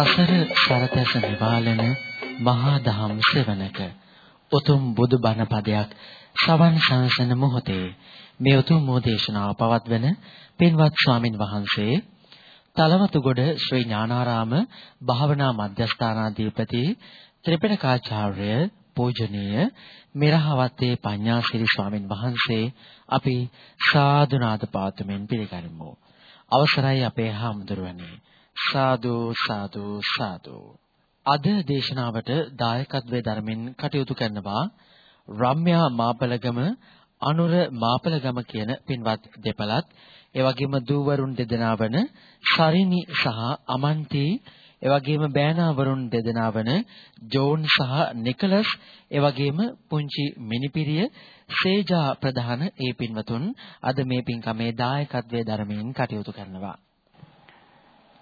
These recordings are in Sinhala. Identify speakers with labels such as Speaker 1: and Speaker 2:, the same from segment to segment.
Speaker 1: සසර සරතැස නිවාලන මහා දහම් සෙවණක උතුම් බුදු බණ පදයක් සවන් සංසන මොහොතේ මේ උතුම් මොදේශනාව පවත්වන පින්වත් ස්වාමින් වහන්සේ තලවතුගොඩ ශ්‍රී ඥානාරාම භාවනා මධ්‍යස්ථානාධිපති ත්‍රිපිටකාචාර්ය පූජනීය මිරහවත්තේ පඤ්ඤාසිරි ස්වාමින් වහන්සේ අපි සාදුනාද පාතුමෙන් පිළිගනිමු. අවසරයි අපේ හාමුදුරුවනේ. සාදු සාදු සාදු. අද දේශනාවට දායකත්වයේ ධර්මෙන් කටයුතු කරනවා රම්‍යා මාපලගම අනුර මාපලගම කියන පින්වත් දෙපළත්. ඒ වගේම දූවරුන් දෙදෙනා වන ශරිනි සහ අමන්ති. එවැගේම බෑනාවරුන් දෙදෙනා වන ජෝන් සහ නිකලස්. එවැගේම පුංචි මිනිපිරිය සේජා ප්‍රධාන ඒ පින්වතුන්. අද මේ පින්කමේ දායකත්වයේ ධර්මයෙන් කටයුතු කරනවා.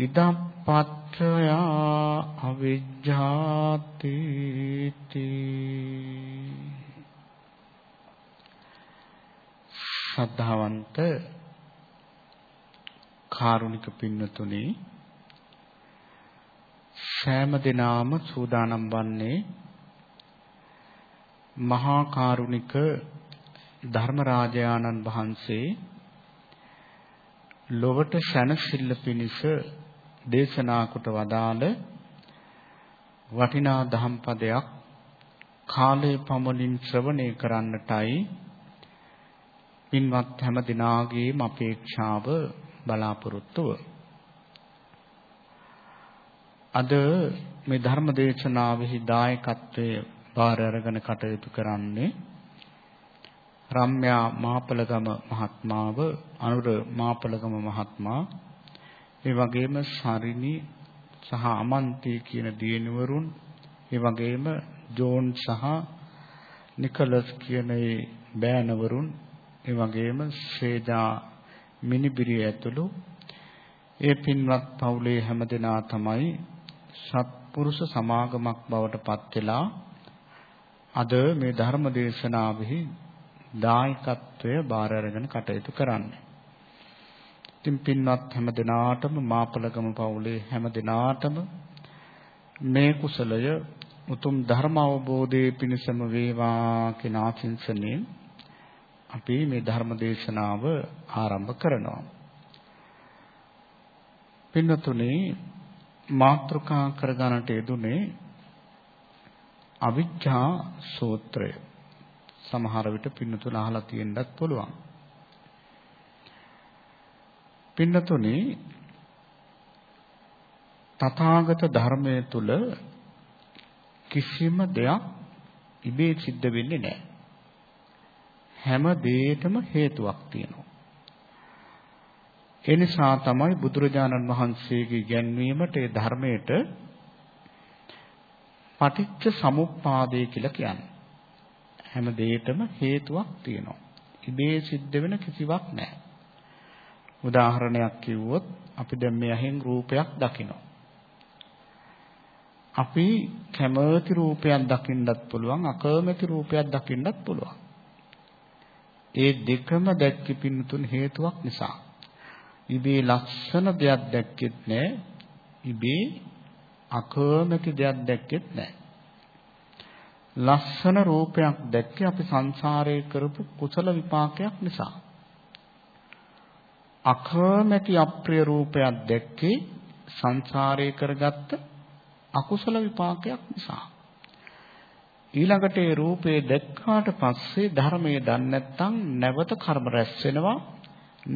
Speaker 2: ඉදප්පත්‍රය අවිජ්ජාති සද්ධාවන්ත කාරුණික පින්නතුනි සෑම දිනාම සූදානම් වන්නේ මහා කාරුණික ධර්මරාජානන් වහන්සේ ලොවට සැනසෙල්ල පිණිස දේශනා කොට වදාළ වටිනා දහම් පදයක් කාලය පමණින් ශ්‍රවණය කරන්නටයි පින්වත් හැම දිනාගේම අපේක්ෂාව බලාපොරොත්තුව. අද මේ ධර්ම දේශනාවෙහි දායකත්වයේ බාර අරගෙන කටයුතු කරන්නේ රම්‍යා මාපලගම මහත්මාව අනුර මාපලගම මහත්මා ඒ වගේම ශරිනි සහ අමන්ති කියන දියණිවරුන් ඒ වගේම ජෝන් සහ නිකලස් කියන ඒ බෑනවරුන් ඒ වගේම ශේජා මිනිබිරිය ඇතුළු ඒ පින්වත් පවුලේ හැමදෙනා තමයි සත්පුරුෂ සමාගමක් බවට පත් වෙලා අද මේ ධර්ම දේශනාවෙහි දායකත්වය බාර අරගෙන කටයුතු කරන්නේ. ඉතින් පින්වත් හැමදෙනාටම මාපලගම පවුලේ හැමදෙනාටම මේ කුසලය උතුම් ධර්ම අවබෝධයේ පිණසම වේවා කියන ආශිංසනෙන් අපි මේ ධර්ම දේශනාව ආරම්භ කරනවා. පින්නතුනේ මාත්‍රකා කරගන්නට යෙදුනේ අවිජ්ජා සූත්‍රය. සමහර විට පින්නතුන අහලා තියෙන්නත් පුළුවන්. පින්නතුනේ තථාගත ධර්මයේ තුල කිසිම දෙයක් ඉබේ සිද්ධ වෙන්නේ නැහැ. හැම දෙයකම හේතුවක් තියෙනවා. ඒ නිසා තමයි බුදුරජාණන් වහන්සේගේ ගැන්වීමට ඒ ධර්මයට පටිච්ච සමුප්පාදය කියලා කියන්නේ. හැම දෙයකම හේතුවක් තියෙනවා. ඉබේ සිද්ධ වෙන කිසිවක් නැහැ. උදාහරණයක් කිව්වොත් අපි දැන් මේ ඇහෙන් රූපයක් දකිනවා. අපි කැමති රූපයක් දකින්නත් පුළුවන් අකමැති රූපයක් දකින්නත් පුළුවන්. ඒ දෙකම දැක්කේ පින්තුන් හේතුවක් නිසා. ඉබේ ලස්සන දෙයක් දැක්කෙත් නැහැ. ඉබේ අකමැති දෙයක් දැක්කෙත් නැහැ. ලස්සන රූපයක් දැක්කේ අපි සංසාරයේ කරපු කුසල විපාකයක් නිසා. අකමැති අප්‍රිය රූපයක් දැක්කේ සංසාරයේ කරගත්ත අකුසල විපාකයක් නිසා. ඊළඟට ඒ රූපේ දැක්කාට පස්සේ ධර්මයේ දන්නේ නැත්නම් නැවත කර්ම රැස් වෙනවා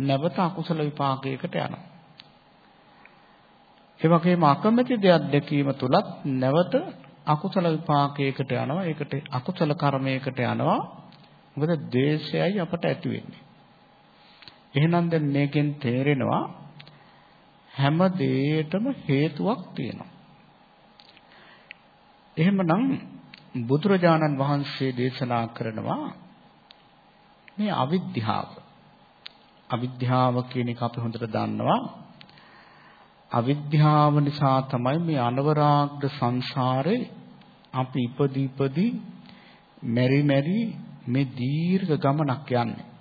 Speaker 2: නැවත අකුසල විපාකයකට යනවා. ඒ වගේම අකමැති දෙයක් දැකීම තුලත් නැවත අකුසල විපාකයකට යනවා. ඒකට අකුසල කර්මයකට යනවා. මොකද ද්වේෂයයි අපට ඇති වෙන්නේ. එහෙනම් දැන් මේකෙන් තේරෙනවා හැම දෙයකටම හේතුවක් තියෙනවා. එහෙමනම් බුදුරජාණන් වහන්සේ දේශනා කරනවා මේ අවිද්‍යාව. අවිද්‍යාව කියන එක අපි හොඳට දන්නවා. අවිද්‍යාව නිසා තමයි මේ අනවරාග්‍ර සංසාරේ අපි ඉපදී ඉපදී මෙරි මෙරි මේ දීර්ඝ ගමනක් යන්නේ.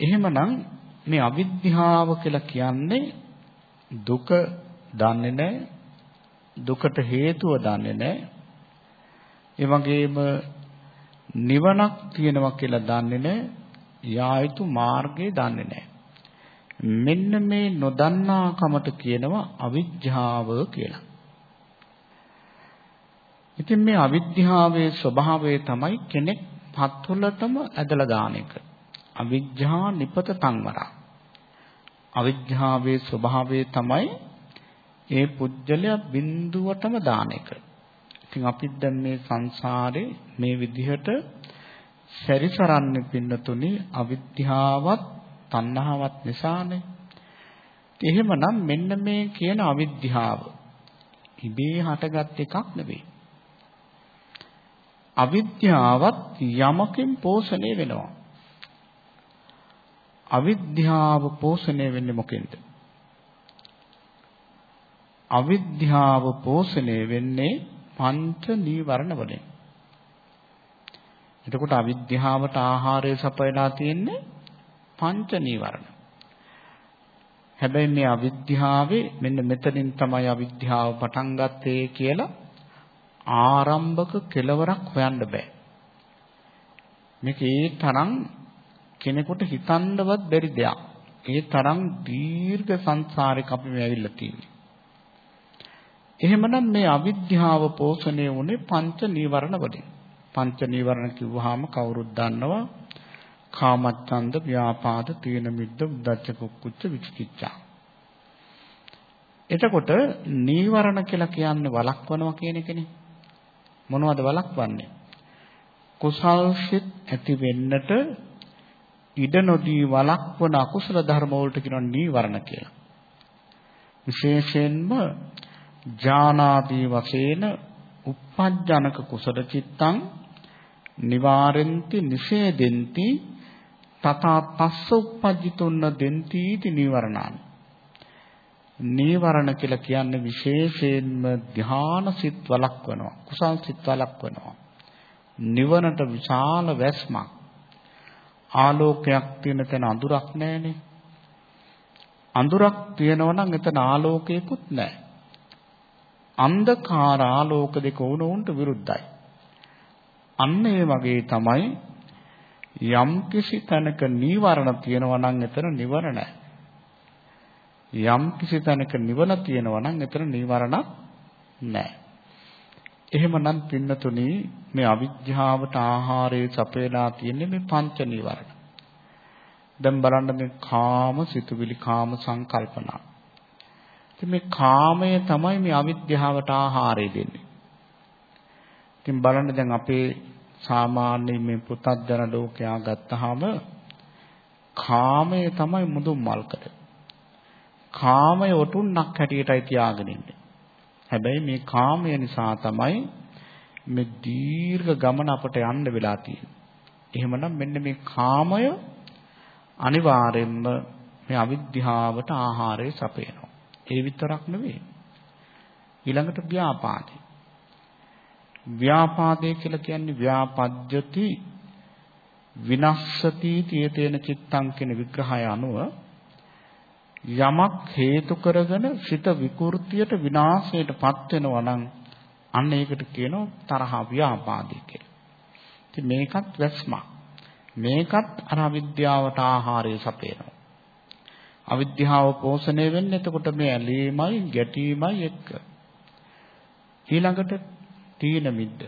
Speaker 2: එහෙමනම් මේ අවිද්‍යාව කියලා කියන්නේ දුක දන්නේ නැහැ. දුකට හේතුව දන්නේ නැහැ. ඒ වගේම නිවනක් තියෙනවා කියලා දන්නේ නැහැ. යා යුතු මාර්ගය දන්නේ නැහැ. මෙන්න මේ නොදන්නාකමට කියනවා අවිද්‍යාව කියලා. ඉතින් මේ අවිද්‍යාවේ ස්වභාවය තමයි කෙනෙක් පත්වලටම ඇදලා දාන එක. අවිජ්ජා නිපත සංවරා. අවිජ්ජාවේ ස්වභාවය තමයි ඒ පුජ්‍යලයා බිඳුවටම දාන එක. ඉතින් අපිත් දැන් මේ සංසාරේ මේ විදිහට සැරිසරන්නේ පින්නතුනි අවිද්‍යාවත් තණ්හාවත් නිසානේ. එහෙමනම් මෙන්න මේ කියන අවිද්‍යාව ඉබේ හටගත් එකක් නෙවෙයි. අවිද්‍යාවත් යමකින් පෝෂණය වෙනවා. අවිද්‍යාව පෝෂණය වෙන්නේ මොකෙන්ද? අවිද්‍යාව පෝෂණය වෙන්නේ පංච නීවරණ වලින්. එතකොට අවිද්‍යාවට ආහාරය සපයලා තියෙන්නේ පංච නීවරණ. හැබැයි මේ අවිද්‍යාවේ මෙන්න මෙතනින් තමයි අවිද්‍යාව පටන් ගත්තේ කියලා ආරම්භක කෙලවරක් හොයන්න බෑ. මේක ඒ තරම් කෙනෙකුට හිතන්නවත් බැරි දෙයක්. ඒ තරම් දීර්ඝ සංසාරයක අපි මේ ඇවිල්ලා තියෙන්නේ. එහෙමනම් මේ අවිද්‍යාව පෝෂණය වුණේ පංච නීවරණ වලින්. පංච නීවරණ කිව්වහම කවුරුත් දන්නවා කාමච්ඡන්ද ව්‍යාපාද තීන මිද්ද උද්ධච්ච කුක්කුච්ච විචිකිච්ඡා. එතකොට නීවරණ කියලා කියන්නේ වළක්වනවා කියන එකනේ. මොනවද වළක්වන්නේ? කුසල් සිත් ඇති වෙන්නට ඉඩ නොදී වළක්වන අකුසල ධර්ම වලට කියනවා නීවරණ කියලා. විශේෂයෙන්ම ඥානාදී වශයෙන් uppajjanaka kusala cittං නිවාරෙන්ති නිෂේදෙන්ති තථා තස්ස uppajjituන්න දෙන්ති इति නීවරණානි නීවරණ කියලා කියන්නේ විශේෂයෙන්ම ධ්‍යාන සිත් වළක්වනවා කුසල් සිත් වළක්වනවා. නිවනට විශාල වැස්මක්. ආලෝකයක් තියෙන තැන අඳුරක් නැහැනේ අඳුරක් තියෙනවා නම් එතන ආලෝකයකුත් නැහැ අන්ධකාර ආලෝක දෙක වුණොන්ට විරුද්ධයි. අන්න ඒ වගේ තමයි යම් කිසි තැනක නීවරණ තියෙනවා නම් එතන නිවර නැහැ. යම් කිසි තැනක නිවන තියෙනවා නම් එතන නීවරණක් නැහැ. එහෙමනම් පින්නතුනි මේ අවිජ්ජාවට ආහාරයේ සපයලා තියෙන්නේ මේ පංච නීවරණ. දැන් බලන්න මේ කාම සිතුවිලි කාම සංකල්පනා ඉතින් මේ කාමය තමයි මේ අවිද්‍යාවට ආහාරය දෙන්නේ. ඉතින් බලන්න දැන් අපේ සාමාන්‍ය මේ පුතත්ජන ලෝකයා ගත්තාම කාමය තමයි මුදුන් මල්කඩ. කාමය ඔටුන්නක් හැටියටයි තියාගෙන ඉන්නේ. හැබැයි මේ කාමය නිසා තමයි මේ දීර්ඝ ගමන අපට යන්න වෙලා තියෙන්නේ. එහෙමනම් මෙන්න මේ කාමය අනිවාර්යෙන්ම මේ අවිද්‍යාවට ආහාරය සපයනවා. ඒ විතරක් නෙවෙයි. ඊළඟට ව්‍යාපාදේ. ව්‍යාපාදේ කියලා කියන්නේ ව්‍යාපජ්ජති විනස්සති තියතේන චිත්තං කියන විග්‍රහය අනුව යමක් හේතු කරගෙන සිත විකෘතියට විනාශයටපත් වෙනවා නම් අන්න ඒකට කියනවා තරහ ව්‍යාපාදේ කියලා. ඉතින් මේකත් වැස්මක්. මේකත් අර අවිද්‍යාවට ආහාරය සපයනවා. අවිද්‍යාව පෝෂණය වෙන්නේ එතකොට මේ ඇලීමයි ගැටීමයි එක්ක. ඊළඟට තීන මිද්ද.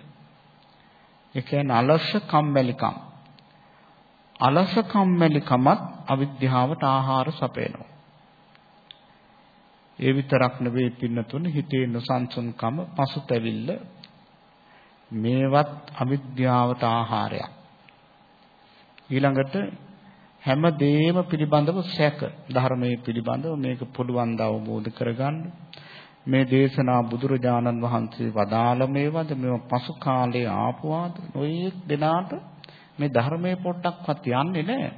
Speaker 2: ඒ කියන්නේ අලස කම්මැලිකම්. අලස කම්මැලිකමත් අවිද්‍යාවට ආහාර සපයනවා. ඒ විතරක් නෙවෙයි පින්නතුන හිතේ නොසන්සුන්කම පසුතැවිල්ල. මේවත් අවිද්‍යාවට ආහාරයක්. ඊළඟට හැම දෙයක්ම පිළිබඳව සැක ධර්මයේ පිළිබඳව මේක පුළුවන් ද අවබෝධ කරගන්න. මේ දේශනා බුදුරජාණන් වහන්සේ වදාළ මේවද? මේ පසු කාලේ ආපුවාද? නොයෙක් දෙනාට මේ ධර්මයේ පොඩ්ඩක්වත් යන්නේ නැහැ.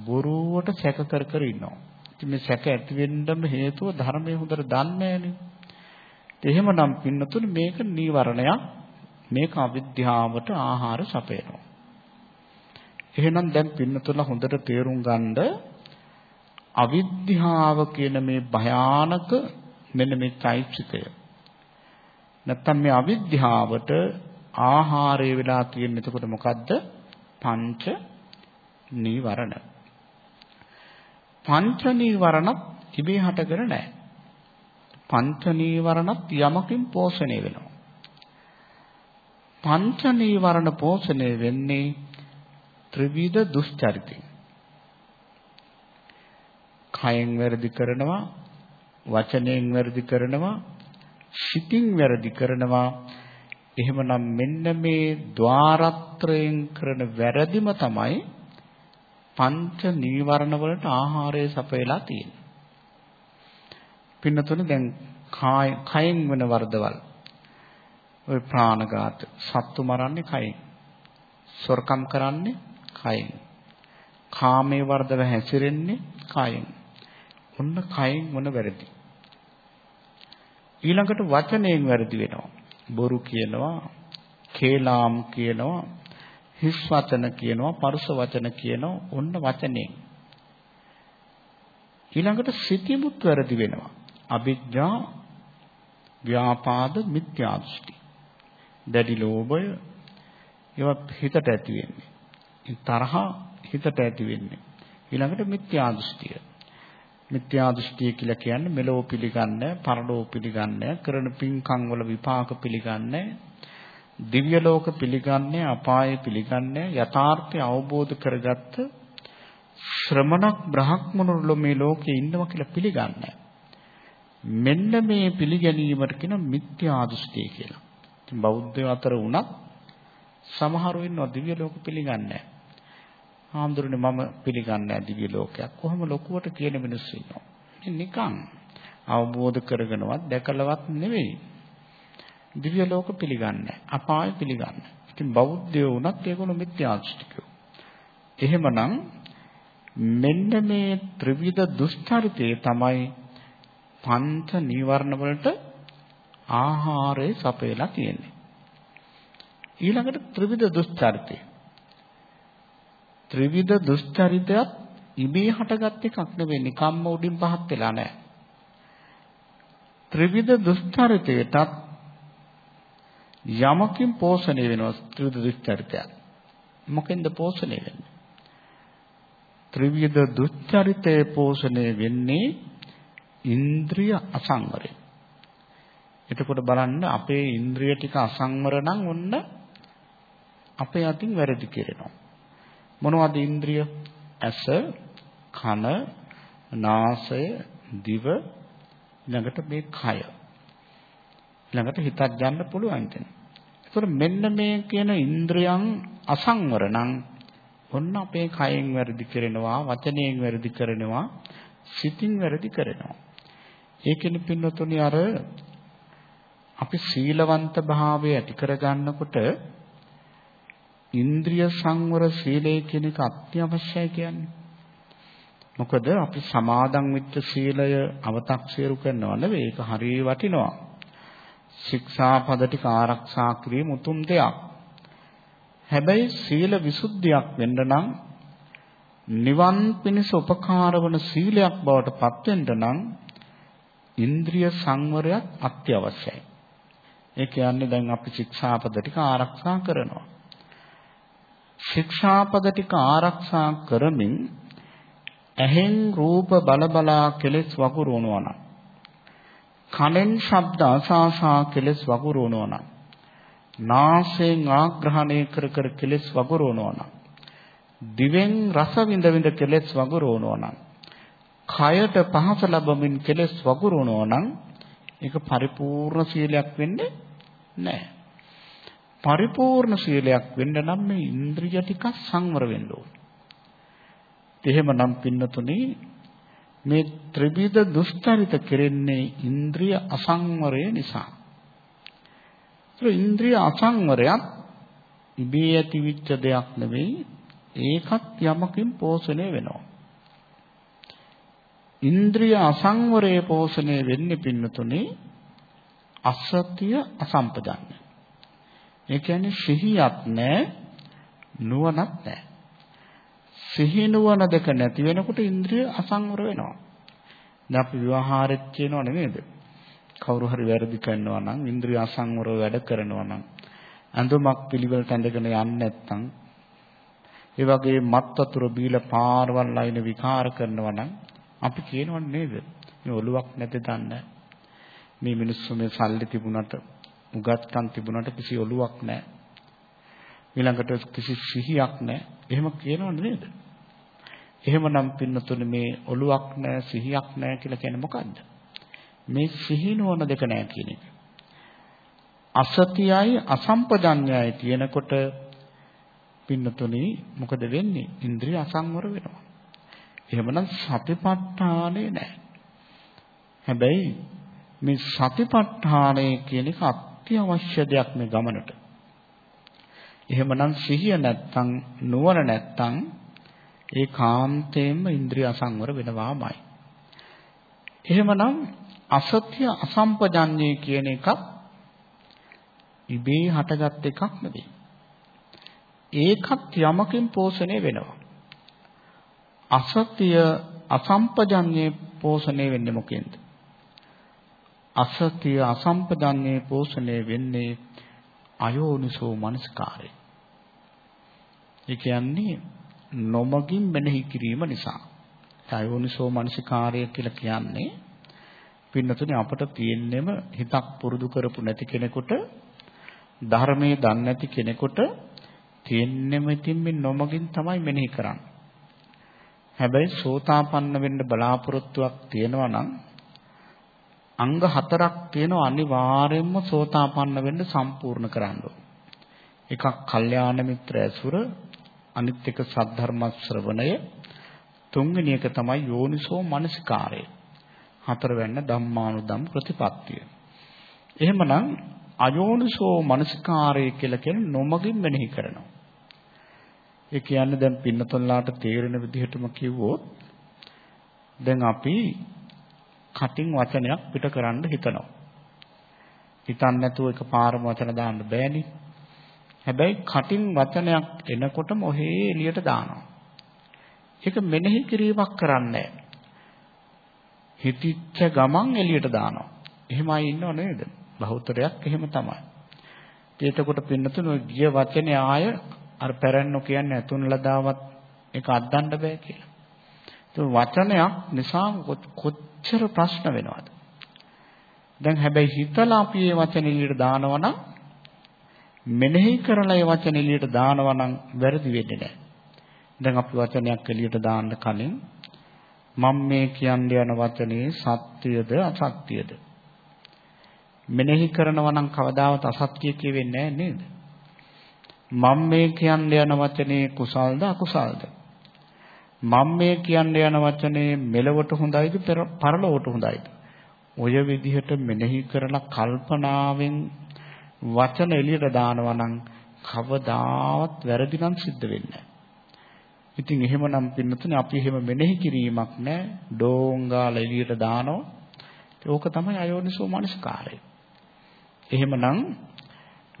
Speaker 2: බොරුවට සැක කර කර ඉන්නවා. ඉතින් මේ සැක ඇති වෙන්නම හේතුව ධර්මයේ හොඳට දන්නේ නැහැනේ එහෙමනම් පින්නතුනේ මේක නීවරණයක් මේක අවිද්‍යාවට ආහාර සපයනවා එහෙනම් දැන් පින්නතුලා හොඳට තේරුම් ගන්න අවිද්‍යාව කියන මේ භයානක මෙන්න මේ চৈতසිකය. නැත්තම් මේ අවිද්‍යාවට ආහාරය වෙලා තියෙන එතකොට මොකද්ද? පංච නීවරණ. පංච නීවරණත් ඉබේ හටගෙන නැහැ. පංච නීවරණත් යමකින් පෝෂණය වෙනවා. පංච නීවරණ පෝෂණය වෙන්නේ ත්‍රිවිධ දුස්චරිතය. කයෙන් වැරදි කරනවා, වචනයෙන් වැරදි කරනවා, සිතින් වැරදි කරනවා. එහෙමනම් මෙන්න මේ ద్వාරත්‍රයෙන් කරන වැරදිම තමයි පංච නීවරණ වලට ආහාරය සපයලා තියෙන්නේ. පින්නතුනේ දැන් කයෙන් වෙන වරදවල් ඔය ප්‍රාණඝාත සත්තු මරන්නේ කයෙන්. සොරකම් කරන්නේ කයෙන්. කාමයේ වර්ධව හැසිරෙන්නේ කයෙන්. ඔන්න කයෙන් මොන වැරදි. ඊළඟට වචනයෙන් වැරදි වෙනවා. බොරු කියනවා, කේලාම් කියනවා, හිස් වචන කියනවා, පරුස වචන කියනවා, ඔන්න වචනෙන්. ඊළඟට සිතිමුත් වැරදි වෙනවා. අවිජ්ජා ව්‍යාපාද මිත්‍යා දෘෂ්ටි. දැඩි ලෝභය ඒවා හිතට ඇති වෙන්නේ. තරහ හිතට ඇති වෙන්නේ. ඊළඟට මිත්‍යා දෘෂ්ටිය. මිත්‍යා දෘෂ්ටිය කියලා කියන්නේ මෙලෝ පිළිගන්නේ, පරලෝ පිළිගන්නේ, කරන පින්කම් වල විපාක පිළිගන්නේ, දිව්‍ය ලෝක පිළිගන්නේ, අපාය පිළිගන්නේ, යථාර්ථය අවබෝධ කරගත්ත ශ්‍රමණක් බ්‍රහ්මණුරුල මේ ලෝකේ ඉන්නවා කියලා පිළිගන්නේ. මෙන්න මේ පිළිගැනීමට කියන මිත්‍යා දෘෂ්ටිය කියලා. ඉතින් බෞද්ධයෝ අතර වුණත් සමහරව ඉන්නවා දිව්‍ය ලෝක පිළිගන්නේ නැහැ. හාමුදුරනේ මම පිළිගන්නේ නැහැ දිව්‍ය ලෝකයක්. කොහොම ලොකුවට කියන මිනිස්සු ඉන්නවා. නිකන් අවබෝධ කරගෙනවත් දැකලවත් නෙවෙයි. දිව්‍ය ලෝක පිළිගන්නේ අපාය පිළිගන්නේ. ඉතින් බෞද්ධයෝ වුණත් ඒගොල්ලෝ මිත්‍යා දෘෂ්ටිකයෝ. එහෙමනම් මෙන්න මේ ත්‍රිවිධ දුෂ්චරිතය තමයි පංච නීවරණ වලට ආහාරය සපයලා තියෙන්නේ. ඊළඟට ත්‍රිවිධ දුෂ්චරිතය. ත්‍රිවිධ දුෂ්චරිතයත් ඉබේ හටගත් එකක් නෙවෙයි නිකම්ම උඩින් පහත් වෙලා නැහැ. ත්‍රිවිධ දුෂ්චරිතයටත් යමකින් පෝෂණය වෙනවා ත්‍රිවිධ දුෂ්චරිතය. මොකෙන්ද පෝෂණය වෙන්නේ? ත්‍රිවිධ දුෂ්චරිතය පෝෂණය වෙන්නේ ඉන්ද්‍රිය අසංවරයෙන්. එතකොට බලන්න අපේ ඉන්ද්‍රිය ටික අසංවර නම් ඔන්න අපේ අතින් වැරදි කෙරෙනවා. මොනවද ඉන්ද්‍රිය? ඇස, කන, නාසය, දිව, ළඟට මේ කය. ළඟට හිතක් ගන්න පුළුවන් දැන්. ඒතර මෙන්න මේ කියන ඉන්ද්‍රයන් අසංවර නම් ඔන්න අපේ කයෙන් වැරදි කරනවා, වචනයෙන් වැරදි කරනවා, සිතින් වැරදි කරනවා. ඒකෙනි පින්නතුනි අර අපි සීලවන්ත භාවය ඇති කරගන්නකොට ඉන්ද්‍රිය සංවර සීලය කියන එක අත්‍යවශ්‍යයි කියන්නේ. මොකද අපි සමාදන් වෙච්ච සීලය අව탁සිරු කරනව නෙවෙයි ඒක හරිය වටිනවා. ශික්ෂාපද ටික ආරක්ෂා කිරීම උතුම් දෙයක්. හැබැයි සීල විසුද්ධියක් වෙන්න නම් නිවන් පිණිස උපකාර වන සීලයක් බවට පත් වෙන්න නම් ඉන්ද්‍රිය සංවරයක් අත්‍යවශ්‍යයි. ඒ කියන්නේ දැන් අපි ශික්ෂාපද ටික ආරක්ෂා කරනවා. ශික්ෂාපද ටික ආරක්ෂා කරමින් ඇහෙන් රූප බලබලා කෙලෙස් වගුරුවනවා නම් කනෙන් ශබ්ද අසාසා කෙලෙස් වගුරුවනවා නම් නාසයෙන් ආග්‍රහණය කර කර කෙලෙස් වගුරුවනවා නම් දිවෙන් රස විඳ විඳ කෙලෙස් වගුරුවනවා නම් කයට පහස ලැබමින් කෙලෙස් වගුරුවනවා නම් ඒක පරිපූර්ණ සීලයක් වෙන්නේ නැහැ. පරිපූර්ණ සීලයක් වෙන්න නම් මේ ඉන්ද්‍රිය ටික සංවර වෙන්න ඕනේ. එහෙමනම් පින්නතුනේ මේ ත්‍රිවිධ දුස්තරිත කෙරෙන්නේ ඉන්ද්‍රිය අසංවරය නිසා. ඒ ඉන්ද්‍රිය අසංවරයත් ඉබේ ඇතිවිච්ච දෙයක් නෙවෙයි ඒකත් යමකින් පෝෂණය වෙනවා. ඉන්ද්‍රිය අසංවරයේ පෝෂණය වෙන්නේ පින්නතුනේ අසතිය අසම්පදන්නේ. ඒ කියන්නේ සිහියක් නැහැ නුවණක් නැහැ. සිහි නුවණ දෙක නැති වෙනකොට ඉන්ද්‍රිය අසංවර වෙනවා. දැන් අපි විවාහාරෙත් කියනව නෙමෙයිද? කවුරු හරි වැරදි කරනවා නම් ඉන්ද්‍රිය අසංවරව වැඩ කරනවා නම් ඇඳුමක් පිළිවෙලට ඇඳගෙන යන්නේ නැත්නම් ඒ වගේ මත් වතුර බීලා පාරවල් අයින විකාර කරනවා නම් අපි කියනවනේ නේද? මේ ඔලුවක් නැති දන්න මේ මිනිස්සු මේ සල්ලි තිබුණට උගත්කම් තිබුණට කිසි ඔලුවක් නැහැ. ඊළඟට කිසි සිහියක් නැහැ. එහෙම කියනවනේ නේද? එහෙමනම් පින්නතුනේ මේ ඔලුවක් නැහැ සිහියක් නැහැ කියලා කියන්නේ මොකද්ද? මේ සිහිනවන දෙක නැහැ කියන එක. අසතියයි අසම්පජඤ්ඤයයි කියනකොට පින්නතුනේ මොකද වෙන්නේ? ඉන්ද්‍රිය අසංවර වෙනවා. එහෙමනම් සතිපට්ඨානේ නැහැ. හැබැයි මේ සතිපට්ඨානය කියන එක අත්‍යවශ්‍ය දෙයක් මේ ගමනට. එහෙමනම් සිහිය නැත්තම් නුවණ නැත්තම් ඒ කාන්තේම ඉන්ද්‍රිය අසංවර වෙනවාමයි. එහෙමනම් අසත්‍ය අසම්පජඤ්ඤේ කියන එකක් ඉබේ හටගත් එකක් නෙවෙයි. ඒකත් යමකින් පෝෂණය වෙනවා. අසත්‍ය අසම්පජඤ්ඤේ පෝෂණය වෙන්නේ මොකෙන්ද? අසත්‍ය අසම්පජඤ්ඤේ පෝෂණය වෙන්නේ අයෝනිසෝ මනස්කාරය. ඒ කියන්නේ නොමගින් මෙනෙහි කිරීම නිසා. අයෝනිසෝ මනසිකාරය කියලා කියන්නේ පින්නතුනේ අපට තියෙන්නෙම හිතක් පුරුදු කරපු නැති කෙනෙකුට ධර්මයේ දන්නේ නැති කෙනෙකුට තියෙන්නෙම ඉතින් මේ නොමගින් තමයි මෙනෙහි කරන්නේ. හැබැයි සෝතාපන්න වෙන්න බලාපොරොත්තුවක් තියෙනවා නම් අංග හතරක් තියෙනවා අනිවාර්යයෙන්ම සෝතාපන්න වෙන්න සම්පූර්ණ කරන්න එකක් කල්යාණ මිත්‍ර ඇසුර අනිත් එක සද්ධර්ම ශ්‍රවණය තුන්වෙනි එක තමයි යෝනිසෝ මනසිකාරය හතරවැන්න ධම්මානුධම් ප්‍රතිපත්තිය එහෙමනම් අයෝනිසෝ මනසිකාරය කියලා කියන්නේ නොමගින් මෙනෙහි කරනවා ඒ කියන්නේ දැන් පින්නතොල්ලාට තේරෙන විදිහටම කිව්වොත් දැන් අපි කටින් වචනයක් පිට කරන්න හිතනවා. හිතන්නේ නැතුව එකපාරම වචන දාන්න බෑනේ. හැබැයි කටින් වචනයක් එනකොටම ඔහේ එළියට දානවා. ඒක මෙනෙහි කිරීමක් කරන්නේ හිතිච්ච ගමන් එළියට දානවා. එහෙමයි ඉන්නව නේද? බහුතරයක් එහෙම තමයි. එතකොට පින්නතුන ගිය වචනේ ආය අර පැරැන්නෝ කියන්නේ අතුන් ලදාවත් ඒක අද්දන්න බෑ කියලා. ඒ වචනයක් නිසා කොච්චර ප්‍රශ්න වෙනවද? දැන් හැබැයි හිතලා අපි මේ වචන එළියට දානවා නම් මෙනෙහි කරලා මේ වචන එළියට දානවා නම් වැරදි වෙන්නේ නැහැ. දැන් අපි වචනයක් එළියට දාන්න කලින් මම මේ කියන්න යන වචනේ සත්‍යද අසත්‍යද මෙනෙහි කරනවා නම් කවදාවත් අසත්‍ය කියවෙන්නේ නැහැ නේද? මම මේ කියන්න යන වචනේ කුසල්ද අකුසල්ද? මම මේ කියන්න යන වචනේ මෙලවට හොඳයිද පරලොවට හොඳයිද? ඔය විදිහට මෙනෙහි කරලා කල්පනාවෙන් වචන එළියට දානවා නම් කවදාවත් වැරදි නම් සිද්ධ වෙන්නේ නැහැ. ඉතින් එහෙමනම් පින්නතුනේ අපි එහෙම මෙනෙහි කිරීමක් නැහැ. ඩෝංගාල එළියට දානවා. ඒක තමයි අයෝනිසෝ මනස්කාරය. එහෙමනම්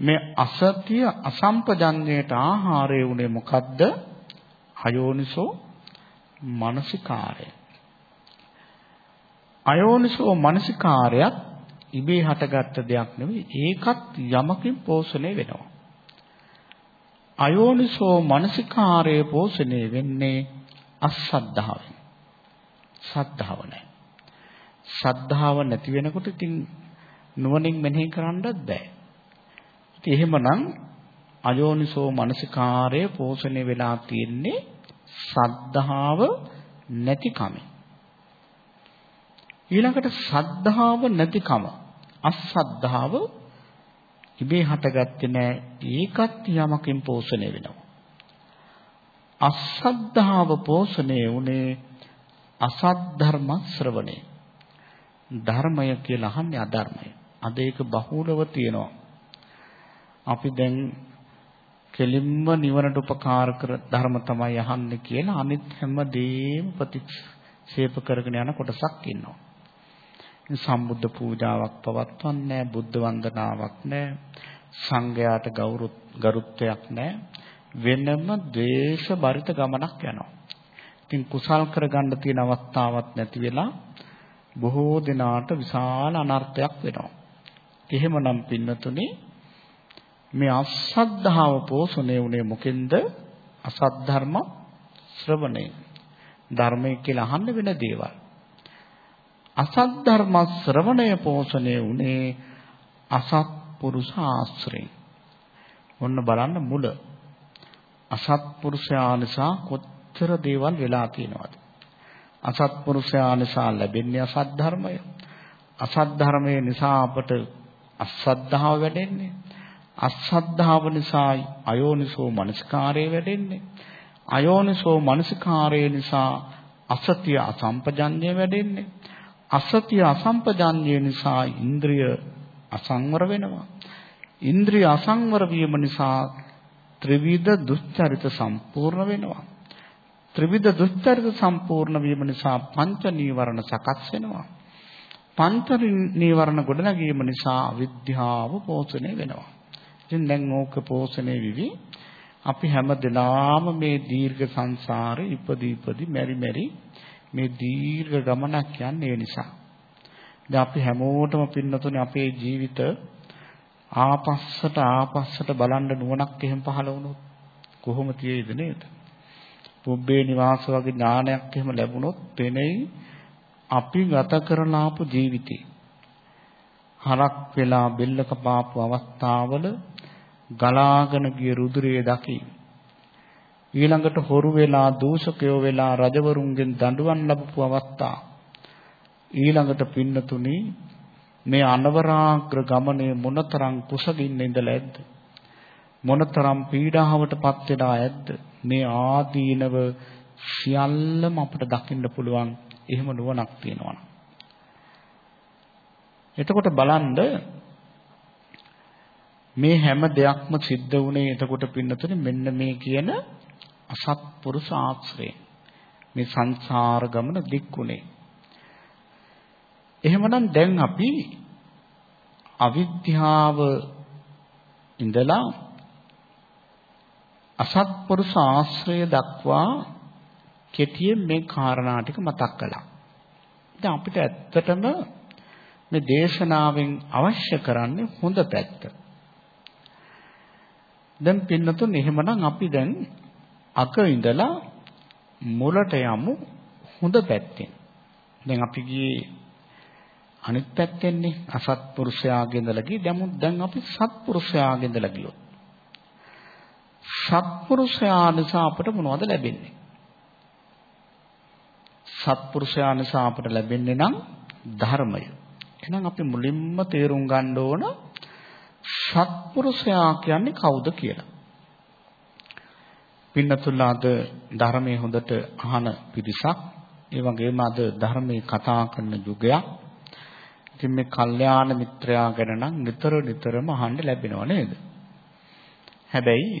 Speaker 2: මේ අසතිය අසම්පජන්ණයට ආහාරය උනේ මොකද්ද? අයෝනිසෝ මනසිකාරය. අයෝනිසෝ මනසිකාරයත් ඉබේ හටගත්ත දෙයක් නෙවෙයි. ඒකත් යමකින් පෝෂණය වෙනවා. අයෝනිසෝ මනසිකාරය පෝෂණය වෙන්නේ අසද්ධාවෙන්. සද්ධාව නැහැ. සද්ධාව නැති වෙනකොට ඉතින් නුවණින් මෙනෙහි කරන්නත් බෑ. ඉතින් එහෙමනම් අයෝනිසෝ මනසිකාරය පෝෂණය වෙලා තියෙන්නේ සද්ධාව නැතිකමෙන්. ඊළඟට සද්ධාව නැතිකම අසද්ධාව ඉබේ හටගත්තේ නෑ. ඒකත් යමකින් පෝෂණය වෙනවා. අසද්ධාව පෝෂණය උනේ අසත් ධර්ම ශ්‍රවණේ ධර්මය කියලා අහන්නේ අධර්මය. අද ඒක බහුලව තියෙනවා. අපි දැන් කෙලින්ම නිවනට උපකාර කර ධර්ම තමයි අහන්නේ කියලා අනිත් හැම දෙයක්ම ප්‍රතික්ෂේප කරගෙන යන කොටසක් ඉන්නවා. සම්බුද්ධ පූජාවක් පවත්වන්නේ නැහැ බුද්ධ වන්දනාවක් නැහැ සංඝයාට ගරුත්වයක් නැහැ. වෙනම ද්වේෂ බරිත ගමනක් යනවා. ඉතින් කුසල් කරගන්න තියෙන අවස්ථාවක් නැති වෙලා බොහෝ දිනාට විශාල අනර්ථයක් වෙනවා. එහෙමනම් පින්නතුනේ මේ අසද්ධාව පෝෂණය වුණේ මොකෙන්ද? අසත් ධර්ම ශ්‍රවණය ධර්මයේ කියලා අහන්න වෙන දේවල්. අසත් ධර්ම ශ්‍රවණය පෝෂණය උනේ අසත් පුරුෂ ආශ්‍රයෙන්. ඔන්න බලන්න මුල. අසත් පුරුෂයා නිසා කොච්චර දේවල් වෙලා තියෙනවද? අසත් පුරුෂයා නිසා ලැබෙන්නේ අසත් ධර්මය. අසත් ධර්මයේ නිසා අපට අසද්ධාව වැඩෙන්නේ. අසද්ධාව නිසා අයෝනිසෝ මනස්කාරය වැඩෙන්නේ. අයෝනිසෝ මනස්කාරය නිසා අසතිය අසම්පජන්‍ය වැඩෙන්නේ. අසතිය අසම්පජාන්‍ය නිසා ඉන්ද්‍රිය අසංවර වෙනවා. ඉන්ද්‍රිය අසංවර වීම නිසා ත්‍රිවිධ දුස්චරිත සම්පූර්ණ වෙනවා. ත්‍රිවිධ දුස්චරිත සම්පූර්ණ වීම නිසා පංච නීවරණ සකස් වෙනවා. පංච නීවරණ ගොඩනැගීම නිසා අවිද්‍යාව පෝෂණය වෙනවා. ඉතින් දැන් ඕක පෝෂණය වෙවි අපි හැම දිනාම මේ දීර්ඝ සංසාරේ ඉපදී ඉපදී මෙරි මෙරි මේ දීර්ඝ ගමනක් යන්නේ ඒ නිසා. දැන් අපි හැමෝටම පින්නතුනේ අපේ ජීවිත ආපස්සට ආපස්සට බලන්න නුවණක් එහෙම පහළ වුණොත් කොහොම තියෙයිද නේද? පුබ්බේ නිවාස වගේ ඥානයක් එහෙම ලැබුණොත් වෙනෙයි අපි ගත කරන ආපු ජීවිතේ. හරක් වෙලා බෙල්ල කපාපු අවස්ථාවල ගලාගෙන ගිය රුධිරයේ දකි ඊළඟට හොරු වෙලා දූෂකයෝ වෙලා රජවරුන්ගෙන් දඬුවම් ලැබපු අවස්ථා. ඊළඟට පින්නතුනි මේ අනවරාග්‍ර ගමනේ මොනතරම් කුසගින්න ඉඳලා ඇද්ද? මොනතරම් පීඩාවටපත් වෙලා ඇද්ද? මේ ආදීනව සියල්ලම අපිට දකින්න පුළුවන්. එහෙම නුවණක් තියෙනවා. එතකොට බලන්න මේ හැම දෙයක්ම සිද්ධ වුණේ එතකොට පින්නතුනේ මෙන්න මේ කියන අසත්පුරුෂ ආශ්‍රය මේ සංසාර ගමන දික්ුණේ එහෙමනම් දැන් අපි අවිද්‍යාව ඉඳලා අසත්පුරුෂ ආශ්‍රය දක්වා කෙටියෙන් මේ කාරණා ටික මතක් කළා. දැන් අපිට ඇත්තටම මේ දේශනාවෙන් අවශ්‍ය කරන්නේ හොඳ පැත්ත. දැන් පින්නතුන් එහෙමනම් අපි දැන් අක ඉඳලා මුලට යමු හොඳ පැත්තෙන්. දැන් අපි ගියේ අනිත් පැත්තෙන්නේ අසත්පුරුෂයාගේ ඉඳලා ගියේ. දැන් දැන් අපි සත්පුරුෂයාගේ ඉඳලා ගියොත්. සත්පුරුෂයා නිසා අපට මොනවද ලැබෙන්නේ? සත්පුරුෂයා නිසා අපට ලැබෙන්නේ නම් ධර්මය. එහෙනම් අපි මුලින්ම තේරුම් ගන්න ඕන සත්පුරුෂයා කියන්නේ කවුද කියලා. පින්නතුල්ලා අද ධර්මයේ හොඳට අහන පිරිසක්. ඒ වගේම අද ධර්මයේ කතා කරන යුගයක්. ඉතින් මේ කල්යාණ මිත්‍රයා ගැන නම් නිතර නිතරම අහන්න ලැබෙනව නේද? හැබැයි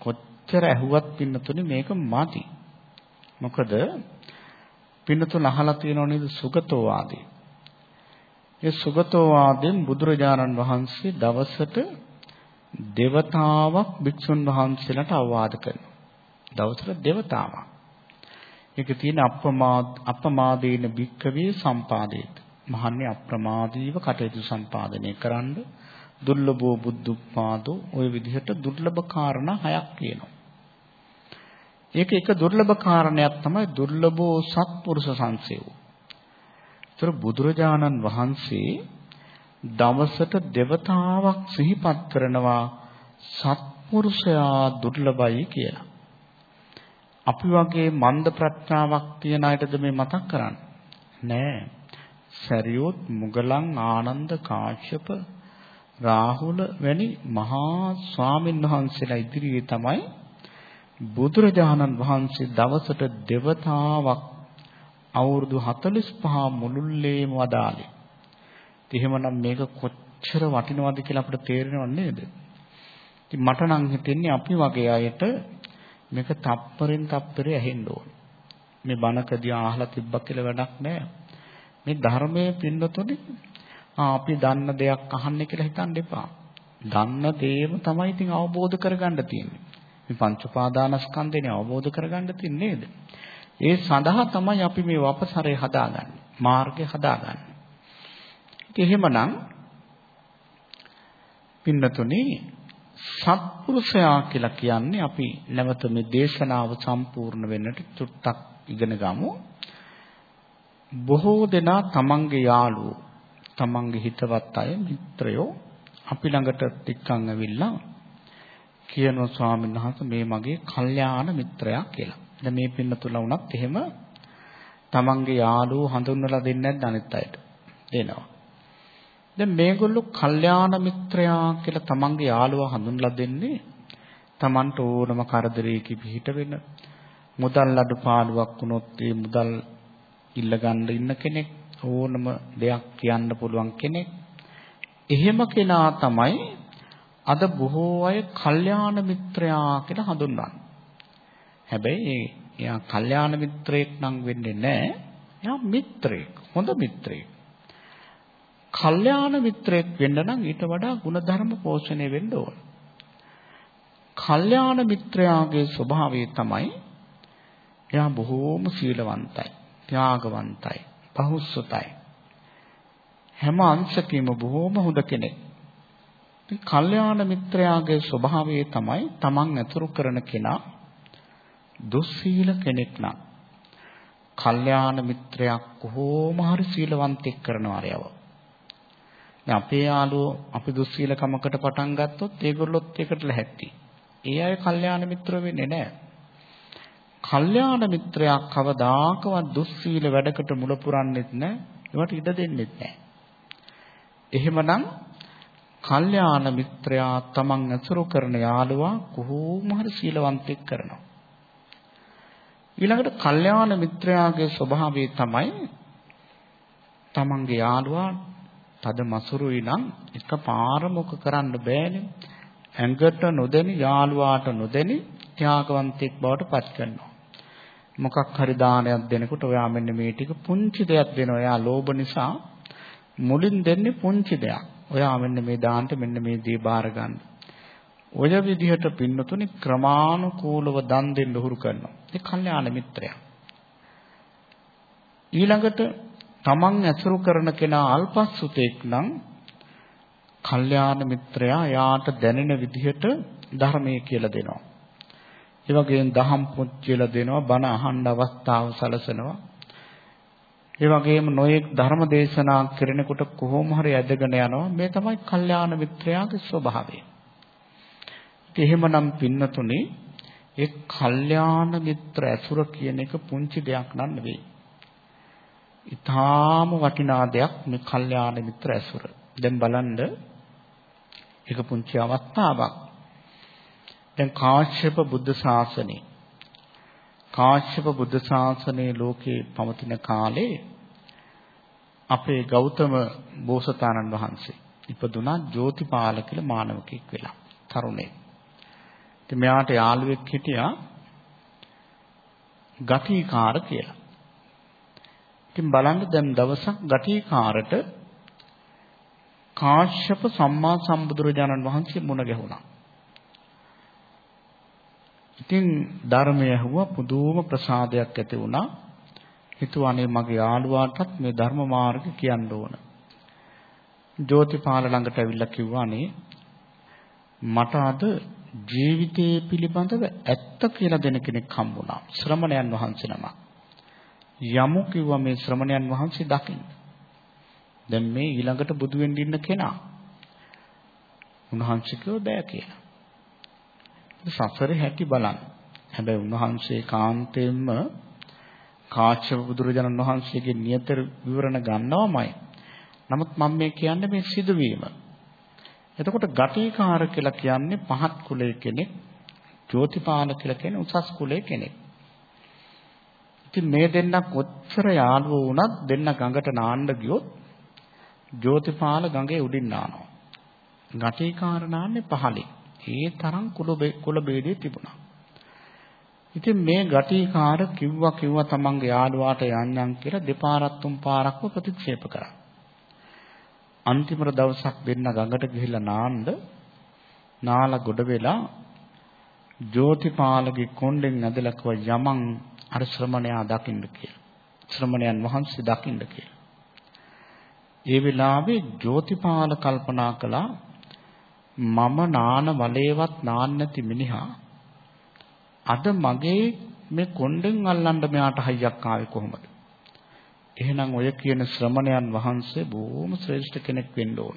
Speaker 2: කොච්චර ඇහුවත් පින්නතුනි මේක මදි. මොකද පින්නතුන් අහලා තියෙනව නේද සුගතෝ වාදී? ඒ සුගතෝ වාදෙන් බුදුරජාණන් වහන්සේ දවසට දෙවතාවක් භික්ෂුන් වහන්සේලාට අවවාද කරනවා. දවසට දෙවතාවක්. ඒක තියෙන අප්‍රමාද අපමාදේන භික්කවේ සම්පාදේත. මහන්නේ අප්‍රමාදීව කටයුතු සම්පාදනය කරන්න දුර්ලභෝ බුද්ධුප්පාදෝ ওই විදිහට දුර්ලභ කාරණා හයක් කියනවා. ඒක එක දුර්ලභ කාරණයක් තමයි දුර්ලභෝ සත්පුරුෂ සංසේව. ඒතර බුදුරජාණන් වහන්සේ දවසට දෙවතාවක් සිහිපත් කරනවා සත්පුරුෂයා දුර්ලභයි කියලා. අපි වගේ මන්ද ප්‍රඥාවක් තියන අයටද මේ මතක් කරන්නේ? නෑ. සරියොත් මුගලන් ආනන්ද කාශ්‍යප රාහුල වැනි මහා ස්වාමින් වහන්සේලා ඉදිරියේ තමයි බුදුරජාණන් වහන්සේ දවසට දෙවතාවක් අවුරුදු 45 මුළුල්ලේම වදාළේ. එහෙමනම් මේක කොච්චර වටිනවද කියලා අපිට තේරෙනව නේද? ඉතින් මට නම් හිතෙන්නේ අපි වගේ අයට මේක තප්පරෙන් තප්පරේ ඇහෙන්න ඕන. මේ බණකදී අහලා තිබ්බක් කියලා වැඩක් නැහැ. මේ ධර්මයේ පින්නතුනේ අපි දන්න දෙයක් අහන්නේ කියලා හිතන්න එපා. දන්න දේම තමයි ඉතින් අවබෝධ කරගන්න තියෙන්නේ. මේ පංච උපාදානස්කන්ධේනේ අවබෝධ කරගන්න තියන්නේ නේද? ඒ සඳහා තමයි අපි මේ වපසරේ හදාගන්නේ. මාර්ගය හදාගන්නේ. ඉතින් එහෙමනම් පින්නතුනේ සත්පුරුෂයා කියලා කියන්නේ අපි නැවත මේ දේශනාව සම්පූර්ණ වෙන්නට චුට්ටක් ඉගෙන ගමු. බොහෝ දෙනා තමන්ගේ යාළුවෝ තමන්ගේ හිතවත් අය මිත්‍රයෝ අපි ළඟට ටිකක් ඇවිල්ලා කියනවා ස්වාමීන් වහන්සේ මේ මගේ කල්යාණ මිත්‍රයා කියලා. දැන් මේ පින්නතුල වුණත් එහෙම තමන්ගේ යාළුවෝ හඳුන්වලා දෙන්නේ නැද්ද අනිත් අයට? දෙනවා. දැන් මේගොල්ලෝ කල්යාණ මිත්‍රයා කියලා තමන්ගේ යාළුවා හඳුන්වලා දෙන්නේ තමන්ට ඕනම කරදරයක පිහිට වෙන මුදල් අඩුපාඩුවක් වුණොත් ඒ මුදල් ඉල්ල ගන්න ඉන්න කෙනෙක් ඕනම දෙයක් කියන්න පුළුවන් කෙනෙක් එහෙම කෙනා තමයි අද බොහෝ අය කල්යාණ මිත්‍රයා කියලා හඳුන්වන්නේ. හැබැයි එයා කල්යාණ මිත්‍රයෙක් නම් වෙන්නේ නැහැ. එයා මිත්‍රයෙක්. හොඳ මිත්‍රයෙක්. කල්යාණ මිත්‍රයෙක් වෙන්න නම් ඊට වඩා ಗುಣධර්ම පෝෂණය වෙන්න ඕන. කල්යාණ මිත්‍රයාගේ ස්වභාවය තමයි එයා බොහෝම සීලවන්තයි, ත්‍යාගවන්තයි, පහුස්සතයි. හැම අංශකෙම බොහෝම හොඳ කෙනෙක්. ඉතින් කල්යාණ මිත්‍රයාගේ ස්වභාවය තමයි තමන් ඇතුරු කරන කෙනා දුස්සීල කෙනෙක් නම් කල්යාණ මිත්‍රයක් කොහොම හරි සීලවන්තෙක් කරනවා අරයව. දැන් අපේ යාළුවෝ අපි දුස්සීලකමකට පටන් ගත්තොත් ඒගොල්ලොත් ඒකට ලැහැත්ති. ඒ අය කල්යාණ මිත්‍ර වෙන්නේ නැහැ. කල්යාණ මිත්‍රයා කවදාකවත් දුස්සීල වැඩකට මුල පුරන්නෙත් නැහැ. ඒවට ඉඩ දෙන්නෙත් නැහැ. එහෙමනම් කල්යාණ මිත්‍රයා තමන් ඇසුරු කරන යාළුවා කොහොම හරි සීලවන්තෙක් කරනවා. ඊළඟට කල්යාණ මිත්‍රයාගේ ස්වභාවය තමයි තමන්ගේ යාළුවා තද මසුරුයි නම් එකපාර මොක කරන්න බෑනේ. ඇඟට නොදෙනි යාළුවාට නොදෙනි ත්‍යාගවන්තෙක් බවට පත් කරනවා. මොකක් හරි දානයක් දෙනකොට ඔයා මෙන්න මේ ටික පුංචි දෙයක් දෙනවා. එයා ලෝභ නිසා මුලින් දෙන්නේ පුංචි දෙයක්. ඔයා මෙන්න මේ දාන්නට මෙන්න මේ දේ බාර ගන්න. ඔය විදිහට පින්නතුනි ක්‍රමානුකූලව දන් දෙන්න උහුරු කරනවා. ඒ කල්යාණ මිත්‍රයා. ඊළඟට තමන් ඇසුරු කරන කෙනා අල්පස්සුතෙක් නම් කල්යාණ මිත්‍රයා යාට දැනෙන විදිහට ධර්මයේ කියලා දෙනවා. ඒ වගේම දහම් පොත් කියලා දෙනවා, බණ අහන්න අවස්ථාව සලසනවා. ඒ වගේම නොයෙක් ධර්ම දේශනා කරනකොට කොහොම හරි ඇදගෙන යනවා මේ තමයි කල්යාණ මිත්‍රයාගේ ස්වභාවය. ඉතින් එහෙමනම් පින්නතුනේ ඒ කල්යාණ මිත්‍ර ඇසුර කියන එක පුංචි දෙයක් නන් නෙවෙයි. ඊටාම වටිනා දෙයක් මේ කල්යාණ මිත්‍ර ඇසුර. දැන් බලන්න ඒක පුංචි අවස්ථාවක්. දැන් කාශ්‍යප බුද්ධ ශාසනේ කාශ්‍යප බුද්ධ ශාසනයේ ලෝකේ පවතින කාලේ අපේ ගෞතම බෝසතාණන් වහන්සේ ඉපදුනා ජෝතිපාල කියලා මානවකෙක් වෙලා තරුණයෙක්. ඉතින් මෙයාට යාළුවෙක් හිටියා ගටිකාර කියලා. ඉතින් බලන්න දැන් දවසක් ගටිකාරට කාශ්‍යප සම්මා සම්බුදුරජාණන් වහන්සේ මුණ ගැහුණා. ඉතින් ධර්මය ඇහුවා පුදුම ප්‍රසාදයක් ඇති වුණා. හිතුවා අනේ මගේ යාළුවාටත් මේ ධර්ම මාර්ගය කියන්න ඕන. ජෝතිපාල ළඟට ඇවිල්ලා කිව්වා අනේ මට අද ජීවිතයේ පිළිබඳව ඇත්ත කියලා දෙන කෙනෙක් හම්බුණා. ශ්‍රමණයන් වහන්සේ නමක්. යමු කිව්වා මේ ශ්‍රමණයන් වහන්සේ දකින්න. දැන් මේ ඊළඟට බුදු වෙන්න ඉන්න කෙනා. උන්වහන්සේ කිව්ව බෑ කියලා. සසරේ හැටි බලන්න. හැබැයි උන්වහන්සේ කාන්තෙන්ම කාශ්‍යප බුදුරජාණන් වහන්සේගේ නියත විවරණ ගන්නවමයි. නමුත් මම මේ කියන්නේ මේ සිදුවීම. එතකොට ගටිකාර කියලා කියන්නේ පහත් කුලයේ කෙනෙක්, ජෝතිපාල කියලා කියන්නේ උසස් කුලයේ කෙනෙක්. ඉතින් මේ දෙන්න කොච්චර යාළුවෝ වුණත් දෙන්න ගඟට නාන්න ගියොත් ජෝතිපාල ගඟේ උඩින් නානවා. ගටිකාර නාන්නේ පහලින්. ඒ තරම් කුල කුල ભેදේ තිබුණා. ඉතින් මේ ගටිකාර කිව්වා කිව්වා තමන්ගේ යාළුවාට යන්නම් කියලා දෙපාරක් තුන් පාරක්ම ප්‍රතික්ෂේප කරා. අන්තිමර දවසක් දෙන්න ගඟට ගිහිල්ලා නාන්න නාලා ගොඩ වෙලා ජෝතිපාලගේ කොණ්ඩෙන් ඇදලා කව යමන් අර ශ්‍රමණයා දකින්න කියලා. ශ්‍රමණයන් වහන්සේ දකින්න කියලා. ඒ වෙලාවේ ජෝතිපාල කල්පනා කළා මම නාන වලේවත් නාන්න නැති මිනිහා අද මගේ මේ කොණ්ඩෙන් අල්ලන්න මෙයාට හයියක් ආවේ කොහොමද? එහෙනම් ඔය කියන ශ්‍රමණයන් වහන්සේ බොහොම ශ්‍රේෂ්ඨ කෙනෙක් වෙන්න ඕන.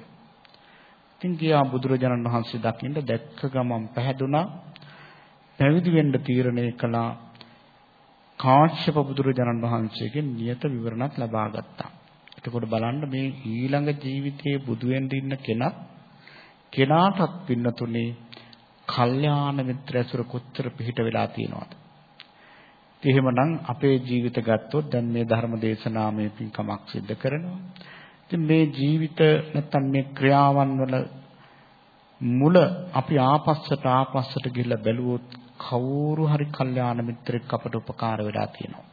Speaker 2: ඉතින් ගියා බුදුරජාණන් වහන්සේ දකින්න දැක්ක ගමන් පැහැදුනා. පැවිදි වෙන්න තීරණය කළා. කාශ්‍යප බුදුරජාණන් වහන්සේගෙන් නියත විවරණත් ලබා ගත්තා. එතකොට බලන්න මේ ඊළඟ ජීවිතයේ බුදු වෙන්න ඉන්න කෙනත් කෙනාටත් පින්නතුනේ කල්යාණ මිත්‍ර ඇසුර කොච්චර පිහිට වෙලා තියෙනවද? එහෙමනම් අපේ ජීවිත ගත්තොත් දැන් මේ ධර්ම දේශනාමය පින්කමක් සිද්ධ කරනවා. ඉතින් මේ ජීවිත නැත්තම් මේ ක්‍රියාවන් වල මුල අපි ආපස්සට ආපස්සට ගිහිල්ලා බැලුවොත් කවුරු හරි කල්යාණ මිත්‍රෙක් අපට උපකාර වෙලා තියෙනවා.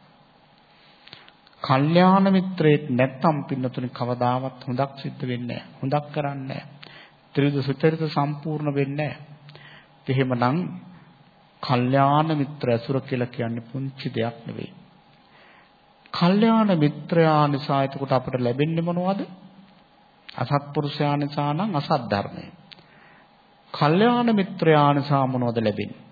Speaker 2: කල්යාණ මිත්‍රයෙක් නැත්තම් පින්නතුනි කවදාවත් හොඳක් සිද්ධ වෙන්නේ නැහැ. හොඳක් කරන්නේ නැහැ. ත්‍රිවිධ සුචරිත සම්පූර්ණ වෙන්නේ නැහැ. එහෙමනම් කල්යාණ මිත්‍ර ඇසුර කියලා කියන්නේ පුංචි දෙයක් නෙවෙයි. කල්යාණ මිත්‍රයා නිසා එතකොට අපට ලැබෙන්නේ මොනවද? අසත්පුරුෂයා නිසා නම් අසත් ධර්මය. කල්යාණ මිත්‍රයා නිසා මොනවද ලැබෙන්නේ?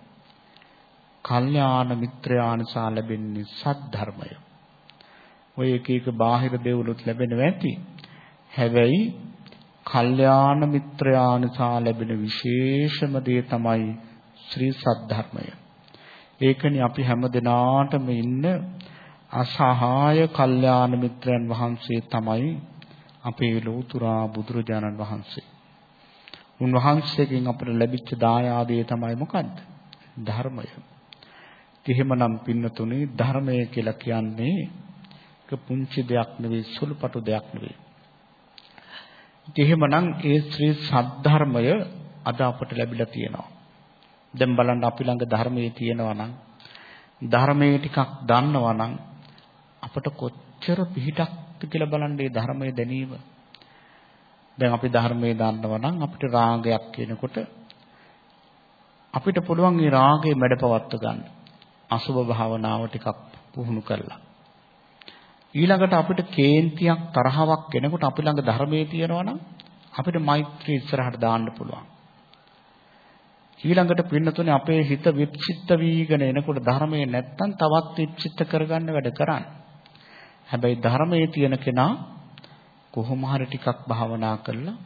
Speaker 2: කල්යාණ මිත්‍රයා නිසා ලැබෙන්නේ සත් ධර්මය. ඔය එක එක බාහිර දේවලුත් ලැබෙනවා ඇති. හැබැයි කල්යාණ මිත්‍රයා නිසා ලැබෙන විශේෂම දේ තමයි ශ්‍රී සද්ධර්මය. ඒකනේ අපි හැම දිනාටම ඉන්න අසහාය කල්යාණ මිත්‍රයන් වහන්සේ තමයි අපේ ලෝතුරා බුදුරජාණන් වහන්සේ. උන්වහන්සේගෙන් අපට ලැබිච්ච දායාදය තමයි මොකද්ද? ධර්මය. එහෙමනම් පින්නතුනේ ධර්මය කියලා කියන්නේ එක පුංචි දෙයක් නෙවෙයි සුළුපටු දෙයක් නෙවෙයි. එහෙමනම් ඒ ශ්‍රී සද්ධර්මය අද අපට ලැබිලා තියෙනවා. දැන් බලන්න අපි ළඟ ධර්මයේ තියෙනවා නම් ධර්මයේ ටිකක් දන්නවා නම් අපට කොච්චර පිහිටක්ද කියලා බලන්න මේ ධර්මයේ දැනීම. දැන් අපි ධර්මයේ දන්නවා නම් අපිට රාගයක් කියනකොට අපිට පුළුවන් මේ රාගය මැඩපවත්ව ගන්න. අසුබ භාවනාව ටිකක් පුහුණු කරලා. ඊළඟට අපිට කේන්තියක් තරහවක් එනකොට අපි ළඟ ධර්මයේ තියෙනවා නම් අපිට මෛත්‍රී ඉස්සරහට දාන්න පුළුවන්. ඊළඟට පින්නතුනේ අපේ හිත විචිත්ත වීගෙන එනකොට ධර්මයේ නැත්තම් තවත් විචිත්ත කරගන්න වැඩ කරන්නේ. හැබැයි ධර්මයේ තියෙන කෙනා කොහොම හරි ටිකක් භාවනා කරලා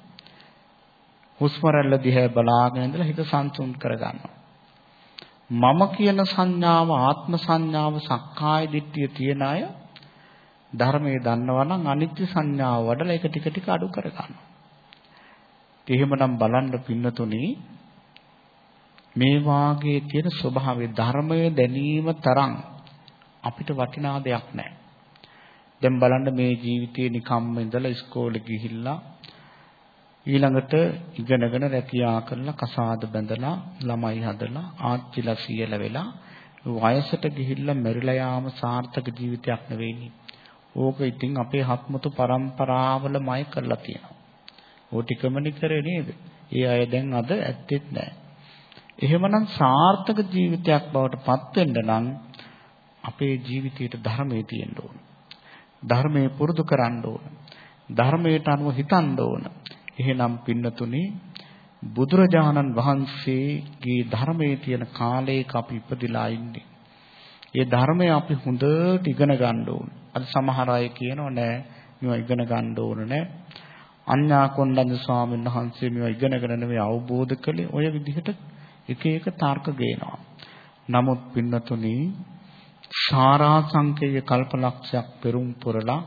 Speaker 2: හුස්ම රැල්ල දිහා බලාගෙන ඉඳලා හිත සංසුන් කරගන්නවා. මම කියන සංඥාව ආත්ම සංඥාව සක්කාය දිට්ඨිය තියන අය ධර්මයේ දන්නවා නම් අනිත්‍ය සංඥාව වඩලා ඒක ටික ටික අඩු කරගන්නවා. එහෙමනම් බලන්න පින්නතුනේ මේ වාගේ තියෙන ස්වභාවය ධර්මය දැනීම තරම් අපිට වටිනා දෙයක් නැහැ. දැන් බලන්න මේ ජීවිතේ නිකම්ම ඉඳලා ඉස්කෝලේ ගිහිල්ලා ඊළඟට ඉගෙනගෙන රැකියා කරලා කසාද බැඳලා ළමයි හදලා ආච්චිලා සියලා වෙලා වයසට ගිහිල්ලා මැරිලා යාම සාර්ථක ජීවිතයක් නෙවෙයිනේ. ඕක ඉතින් අපේ හත්මුතු පරම්පරාවලමයි කරලා තියෙනවා. ඕ ටිකමනි කරේ නේද? ඒ අය දැන් අද ඇත්තෙත් නැහැ. එහෙමනම් සාර්ථක ජීවිතයක් බවට පත් වෙන්න නම් අපේ ජීවිතයට ධර්මයේ තියෙන්න ඕන. ධර්මයේ පුරුදු කරන්න ඕන. ධර්මයට අනුව හිතන්න ඕන. එහෙනම් පින්නතුනි බුදුරජාණන් වහන්සේගේ ධර්මයේ තියෙන කාලයක අපි ඉපදිලා ඉන්නේ. ඒ ධර්මය අපි හොඳට ඉගෙන ගන්න ඕන. අද සමහර අය කියනවා නෑ මේවා ඉගෙන ගන්න ඕන නෑ. අඤ්ඤා කොණ්ඩඤ්ඤ ස්වාමීන් වහන්සේ මේවා ඉගෙනගෙන නෙවෙයි අවබෝධ කළේ ඔය විදිහට එක එක තර්ක ගේනවා. නමුත් පින්නතුනි සාරාංශකයේ කල්පලක්ෂයක් පෙරම් පුරලා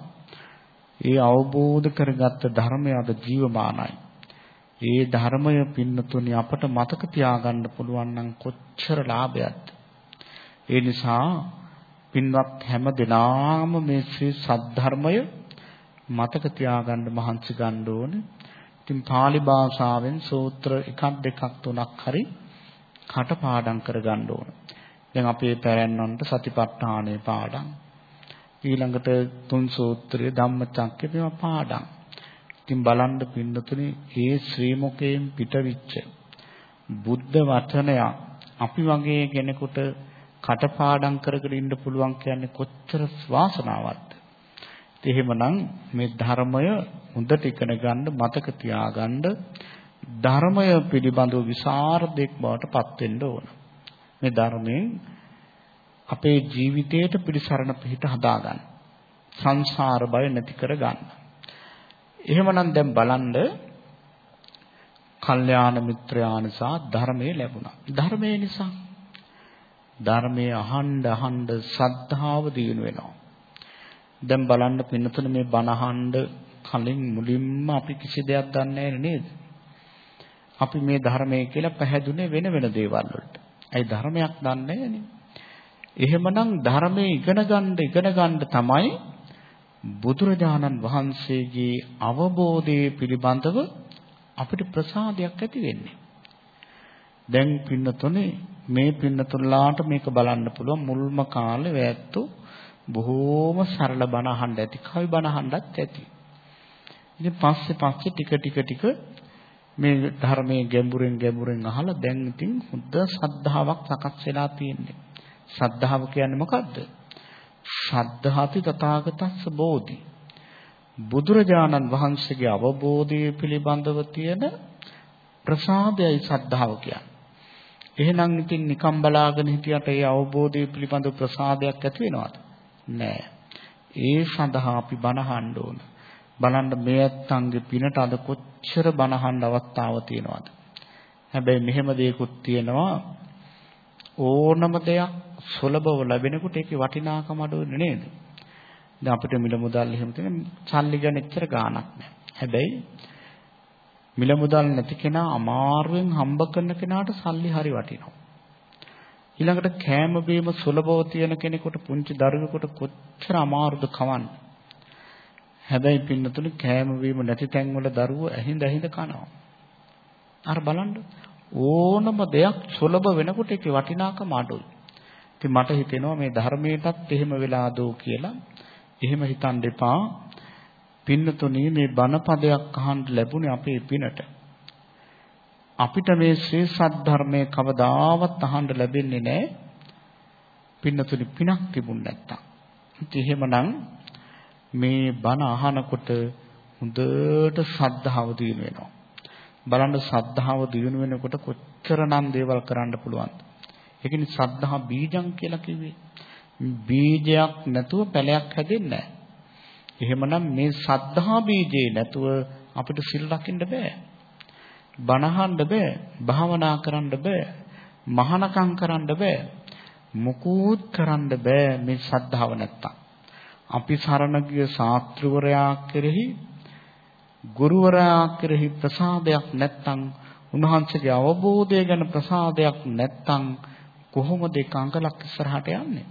Speaker 2: ඒ අවබෝධ කරගත්ත ධර්මය අද ජීවමානයි. ඒ ධර්මය පින්නතුනි අපට මතක තියාගන්න පුළුවන් නම් කොච්චර ලාභයක්ද. ඒ නිසා පින්වත් හැම දිනාම මේ ශ්‍රී සද්ධර්මය මතක තියාගන්න මහන්සි ගන්න ඕනේ. ඉතින් pāli භාෂාවෙන් සූත්‍ර එකක් දෙකක් තුනක් හරි කටපාඩම් කරගන්න ඕන. දැන් අපේ පැරැන්නන්ට සතිපට්ඨානේ පාඩම්. ඊළඟට තුන් සූත්‍රය ධම්මචක්කේ මේවා පාඩම්. ඉතින් බලන්න පින්නතුනේ මේ ශ්‍රී මුකයෙන් පිටවිච්ච බුද්ධ වචනය අපි වගේ කෙනෙකුට කටපාඩම් කරගෙන ඉන්න පුළුවන් කියන්නේ කොච්චර වාසනාවක්ද. එහෙමනම් මේ ධර්මය හොඳට ඉගෙන ගන්න මතක තියාගන්න ධර්මය පිළිබඳව විසරදෙක් බවට පත් වෙන්න ඕන. මේ ධර්මයෙන් අපේ ජීවිතයට පිළිසරණ පිහිට හදාගන්න. සංසාර බය නැති කරගන්න. එහෙමනම් දැන් බලන්න කල්යාණ මිත්‍රයානිසා ධර්මයේ ලැබුණා. ධර්මයේ නිසා ධර්මයේ අහන්න අහන්න ශ්‍රද්ධාව දිනු වෙනවා. දැන් බලන්න පින්නතුන මේ බණ අහන්න කලින් මුලින්ම අපි කිසි දෙයක් දන්නේ නේද? අපි මේ ධර්මයේ කියලා පැහැදුනේ වෙන වෙන දේවල් වලට. ඒ ධර්මයක් දන්නේ නැහැ එහෙමනම් ධර්මයේ ඉගෙන ගන්න ඉගෙන ගන්න තමයි බුදුරජාණන් වහන්සේගේ අවබෝධයේ පිළිබඳව අපිට ප්‍රසාදයක් ඇති වෙන්නේ. දැන් පින්නතුනේ මේ පින්නතුල්ලාට මේක බලන්න පුළුවන් මුල්ම කාලේ වැැත්තෝ බොහෝම සරල බණ අහන්න ඇති. කවි බණ අහන්නත් ඇති. ඉතින් පස්සේ පස්සේ ටික ටික ටික මේ ධර්මයේ ගැඹුරෙන් ගැඹුරෙන් අහලා දැන් ඉතින් හොඳ ශ්‍රද්ධාවක් සකස් වෙලා තියෙන්නේ. ශ්‍රද්ධාව කියන්නේ මොකද්ද? ශ්‍රද්ධාති තථාගතස්ස බෝධි. බුදුරජාණන් වහන්සේගේ අවබෝධය පිළිබඳව තියෙන ප්‍රසාදයයි ශ්‍රද්ධාව කියන්නේ. එහෙනම් ඉතින් නිකම් බලාගෙන හිටියට ඒ අවබෝධය පිළිබඳව ප්‍රසාදයක් ඇති වෙනවද? නෑ. ඒ සඳහා අපි බණහන්න ඕන. බලන්න මේ ඇත්තන්ගේ පිනට අද කොච්චර බණහන්න අවස්ථාව තියෙනවද? හැබැයි මෙහෙම දෙයක්ත් තියෙනවා ඕනම දෙයක් සුලභව ලැබෙනකොට ඒකේ වටිනාකම අඩු වෙන්නේ නේද? දැන් අපිට මිල මුදල් එහෙම තියෙන සල්ලි ගැන එච්චර ගාණක් නැහැ. හැබැයි මිල මුදල් නැති කෙනා අමාරුවෙන් හම්බ කරන කෙනාට සල්ලි හරි වටිනවා. ඊළඟට කෑම බීම සුලභව තියෙන කෙනෙකුට පුංචි දරුවෙකුට කොච්චර අමාරුද කවන්න. හැබැයි පින්නතුනි කෑම බීම නැති තැන්වල දරුවෝ ඇහිඳ ඇහිඳ කනවා. අර බලන්න ඕනම දෙයක් සුලභ වෙනකොට ඒකේ වටිනාකම අඩුයි. ඉතින් මට හිතෙනවා මේ ධර්මයටත් එහෙම වෙලාදෝ කියලා. එහෙම හිතන්න එපා. පින්නතුනි මේ බණපදයක් අහන්න ලැබුණේ අපේ පිනට. අපිට මේ ශ්‍රී සද්ධර්මයේ කවදාවත් අහන්න ලැබෙන්නේ නැහැ. පින්නතුනි පිනක් තිබුණ නැත්තම්. ඉතින් එහෙමනම් මේ බණ අහනකොට හොඳට ශ්‍රද්ධාව දිනු වෙනවා. බලන්න ශ්‍රද්ධාව දිනු වෙනකොට කොච්චරනම් දේවල් කරන්න පුළුවන්ද? ඒකනේ ශ්‍රද්ධා බීජං කියලා කිව්වේ. බීජයක් නැතුව පැලයක් හැදෙන්නේ නැහැ. එහෙමනම් මේ ශ්‍රද්ධා බීජේ නැතුව අපිට සිල් රකින්න බෑ. බණහන්න බෑ, භාවනා කරන්න බෑ, මහානකම් කරන්න බෑ. මුකුත් කරන්න බෑ මේ ශ්‍රද්ධාව නැත්තම්. අපි සරණ ගිය ශාස්ත්‍රවරයා කෙරෙහි ගුරුවරයා කෙරෙහි ප්‍රසාදයක් නැත්තම් උන්වහන්සේගේ අවබෝධය ගැන ප්‍රසාදයක් නැත්තම් කොහොමද ඒක අංගලක් ඉස්සරහට යන්නේ?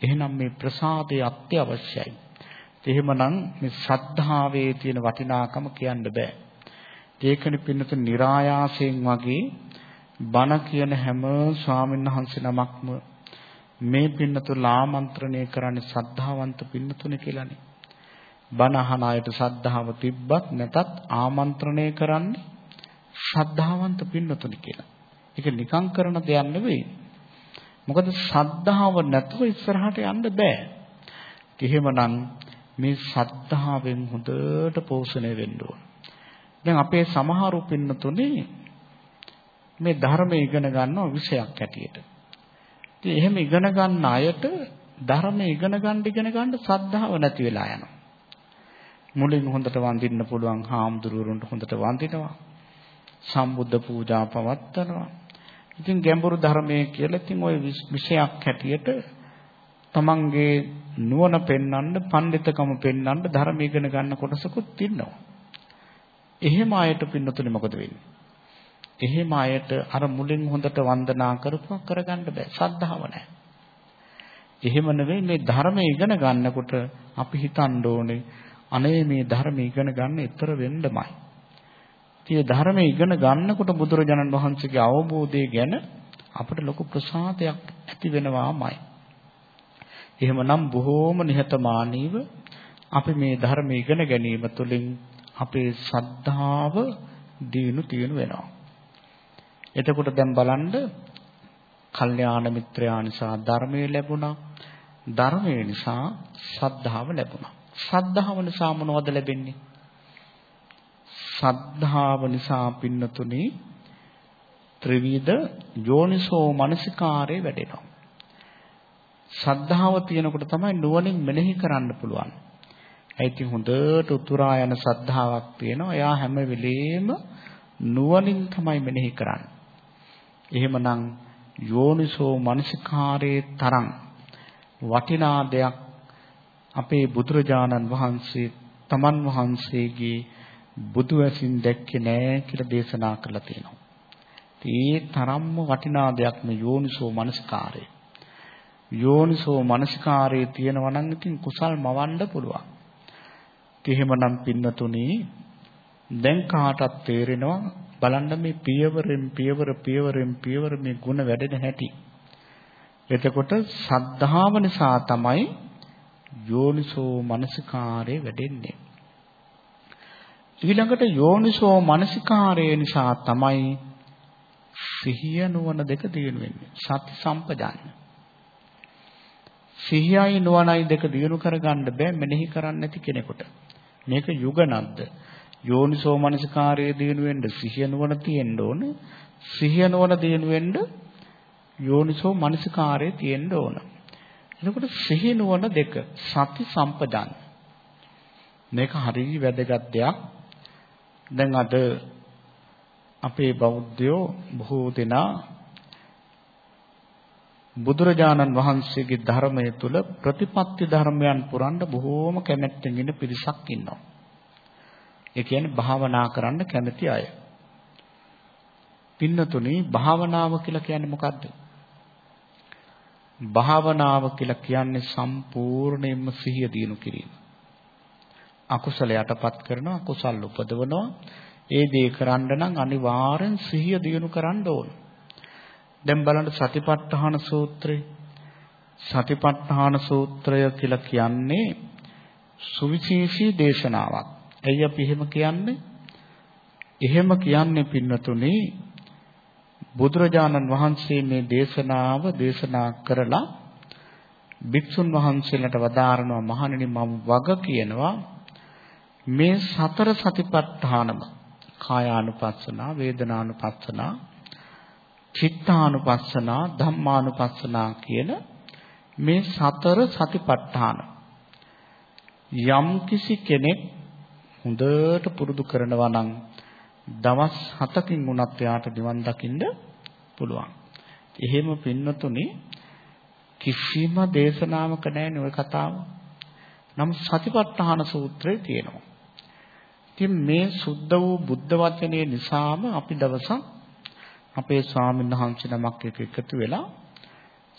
Speaker 2: එහෙනම් මේ ප්‍රසාදය අත්‍යවශ්‍යයි. එහෙමනම් මේ ශ්‍රද්ධාවේ තියෙන වටිනාකම කියන්න බෑ. ඒකනේ පින්නත નિરાයාසයෙන් වගේ බණ කියන හැම ස්වාමීන් වහන්සේ නමක්ම මේ පින්නතුල ආමන්ත්‍රණය කරන්නේ ශ්‍රද්ධාවන්ත පින්නතුනේ කියලානේ. බණ අහන අයට ශ්‍රද්ධාව තිබ්බත් නැතත් ආමන්ත්‍රණය කරන්නේ ශ්‍රද්ධාවන්ත පින්නතුනි කියලා. ඒක නිකං කරන දෙයක් නෙවෙයි. මොකද ශ්‍රද්ධාව නැතුව ඉස්සරහට යන්න බෑ. එහෙමනම් මේ ශ්‍රද්ධාවෙන් හොඳට පෝෂණය වෙන්න ඕන. දැන් අපේ සමහරු පින්නතුනේ මේ ධර්මය ඉගෙන ගන්නව විෂයක් ඇටියට. ඉතින් එහෙම ඉගෙන ගන්න අයට ධර්මය ඉගෙන ගන්න ඉගෙන ගන්න ශ්‍රද්ධාව නැති වෙලා යනවා. මුලින් හොඳට වඳින්න පුළුවන් හාමුදුරුවරුන්ට හොඳට වඳිනවා. සම්බුද්ධ පූජා පවත්වනවා. ඉතින් ගැඹුරු ධර්මයේ කියලා ඉතින් ওই විෂයක් හැටියට තමන්ගේ නුවණ පෙන්වන්න, පඬිතකම පෙන්වන්න ධර්ම ඉගෙන ගන්න කොටසකුත් ඉන්නවා. එහෙම අයට පින්නතුනේ මොකද වෙන්නේ? එහෙම අයට අර මුලින් හොඳට වන්දනා කරපුවා කරගන්න බෑ. සද්ධාව නැහැ. එහෙම නෙවෙයි මේ ධර්මය ඉගෙන ගන්නකොට අපි හිතන්න ඕනේ අනේ මේ ධර්මය ඉගෙන ගන්න ඊතර වෙන්නමයි. ඉතින් ධර්මය ඉගෙන ගන්නකොට බුදුරජාණන් වහන්සේගේ අවබෝධය ගැන අපට ලොකු ප්‍රසාදයක් ඇති වෙනවාමයි. එහෙමනම් බොහෝම නිහතමානීව අපි මේ ධර්මය ඉගෙන ගැනීම තුළින් අපේ ශ්‍රද්ධාව දිනු තියනු වෙනවා. එතකොට දැන් බලන්න කල්යාණ මිත්‍රයා නිසා ධර්මය ලැබුණා. ධර්මය නිසා ශ්‍රද්ධාව ලැබුණා. ශ්‍රද්ධාව නිසා මොනවද ලැබෙන්නේ? ශ්‍රද්ධාව නිසා පින්නතුනි ත්‍රිවිධ යෝනිසෝ මනසිකාරේ වැඩෙනවා. ශ්‍රද්ධාව තියෙනකොට තමයි නුවණින් මෙනෙහි කරන්න පුළුවන්. ඒකි හොඳට උතුරා යන ශ්‍රද්ධාවක් තියෙනවා. එයා හැම වෙලෙම නුවණින් තමයි මෙනෙහි කරන්නේ. එහෙමනම් යෝනිසෝ මනසිකාරේ තරම් වටිනා දෙයක් අපේ බුදුරජාණන් වහන්සේ තමන් වහන්සේගේ බුදු ඇසින් දැක්කේ නෑ කියලා දේශනා කරලා තියෙනවා. ඒ තරම්ම වටිනා දෙයක් මේ යෝනිසෝ මනසිකාරය. යෝනිසෝ මනසිකාරයේ තියෙනවා නම් ඉතින් කුසල් මවන්න පුළුවන්. එහෙමනම් පින්නතුනි දැන් කාටත් තේරෙනවා බලන්න මේ පියවරෙන් පියවර පියවරෙන් පියවර මේ ಗುಣ වැඩෙන හැටි. එතකොට සද්ධාව නිසා තමයි යෝනිසෝ මනසිකාරය වැඩෙන්නේ. ඊළඟට යෝනිසෝ මනසිකාරය නිසා තමයි සිහිය නුවණ දෙක දිනු වෙන්නේ. සති සම්පජාන්න. සිහියයි නුවණයි දෙක දිනු කරගන්න බෑ මෙනෙහි කරන්නේ නැති කෙනෙකුට. මේක යුගනද්ද. යෝනිසෝ මනසිකාරයේ දිනු වෙන්න සිහිය නුවණ තියෙන්න ඕන. සිහිය නුවණ දිනු වෙන්න යෝනිසෝ මනසිකාරයේ තියෙන්න ඕන. එතකොට සිහි නුවණ දෙක සති සම්පජාන්න. මේක හරිය වැදගත් දෙයක්. දැන් අද අපේ බෞද්ධයෝ බොහෝ දෙනා බුදුරජාණන් වහන්සේගේ ධර්මය තුල ප්‍රතිපත්ති ධර්මයන් පුරන්න බොහෝම කැමැත්තෙන් ඉන්න පිරිසක් ඉන්නවා. ඒ කියන්නේ භාවනා කරන්න කැමති අය. පින්නතුනි භාවනාව කියලා කියන්නේ මොකද්ද? භාවනාව කියලා කියන්නේ සම්පූර්ණයෙන්ම සිහිය දිනු කිරීම. අකුසල යටපත් කරනවා අකුසල් උපදවනවා. ඒ දේ කරන්න නම් අනිවාර්යෙන් සිහිය දිනු කරන්න ඕන. දැන් බලන්න සතිපට්ඨාන සූත්‍රය. සතිපට්ඨාන සූත්‍රය කියලා කියන්නේ සුවිශේෂී දේශනාවක්. ඇයි අපි එහෙම කියන්නේ? එහෙම කියන්නේ පින්නතුනේ බුදුරජාණන් වහන්සේ මේ දේශනාව දේශනා කරලා භික්ෂුන් වහන්සේලාට වදාරනවා මහණෙනි මම වග කියනවා මේ සතර සතිපට්ඨානම කායානුපස්සනා වේදනානුපස්සනා චිත්තානුපස්සනා ධම්මානුපස්සනා කියන මේ සතර සතිපට්ඨාන යම් කිසි කෙනෙක් හොඳට පුරුදු කරනවා නම් දවස් 7කින් වුණත් එයාට නිවන් දකින්න පුළුවන්. එහෙම පින්නතුනේ කිසිම දේශනාවක නැහැ ওই කතාව. නම් සතිපට්ඨාන සූත්‍රයේ තියෙනවා. ඉතින් මේ සුද්ධ වූ බුද්ධ වචනේ නිසාම අපි දවසක් අපේ ස්වාමීන් වහන්සේ නමක් එක්ක එකතු වෙලා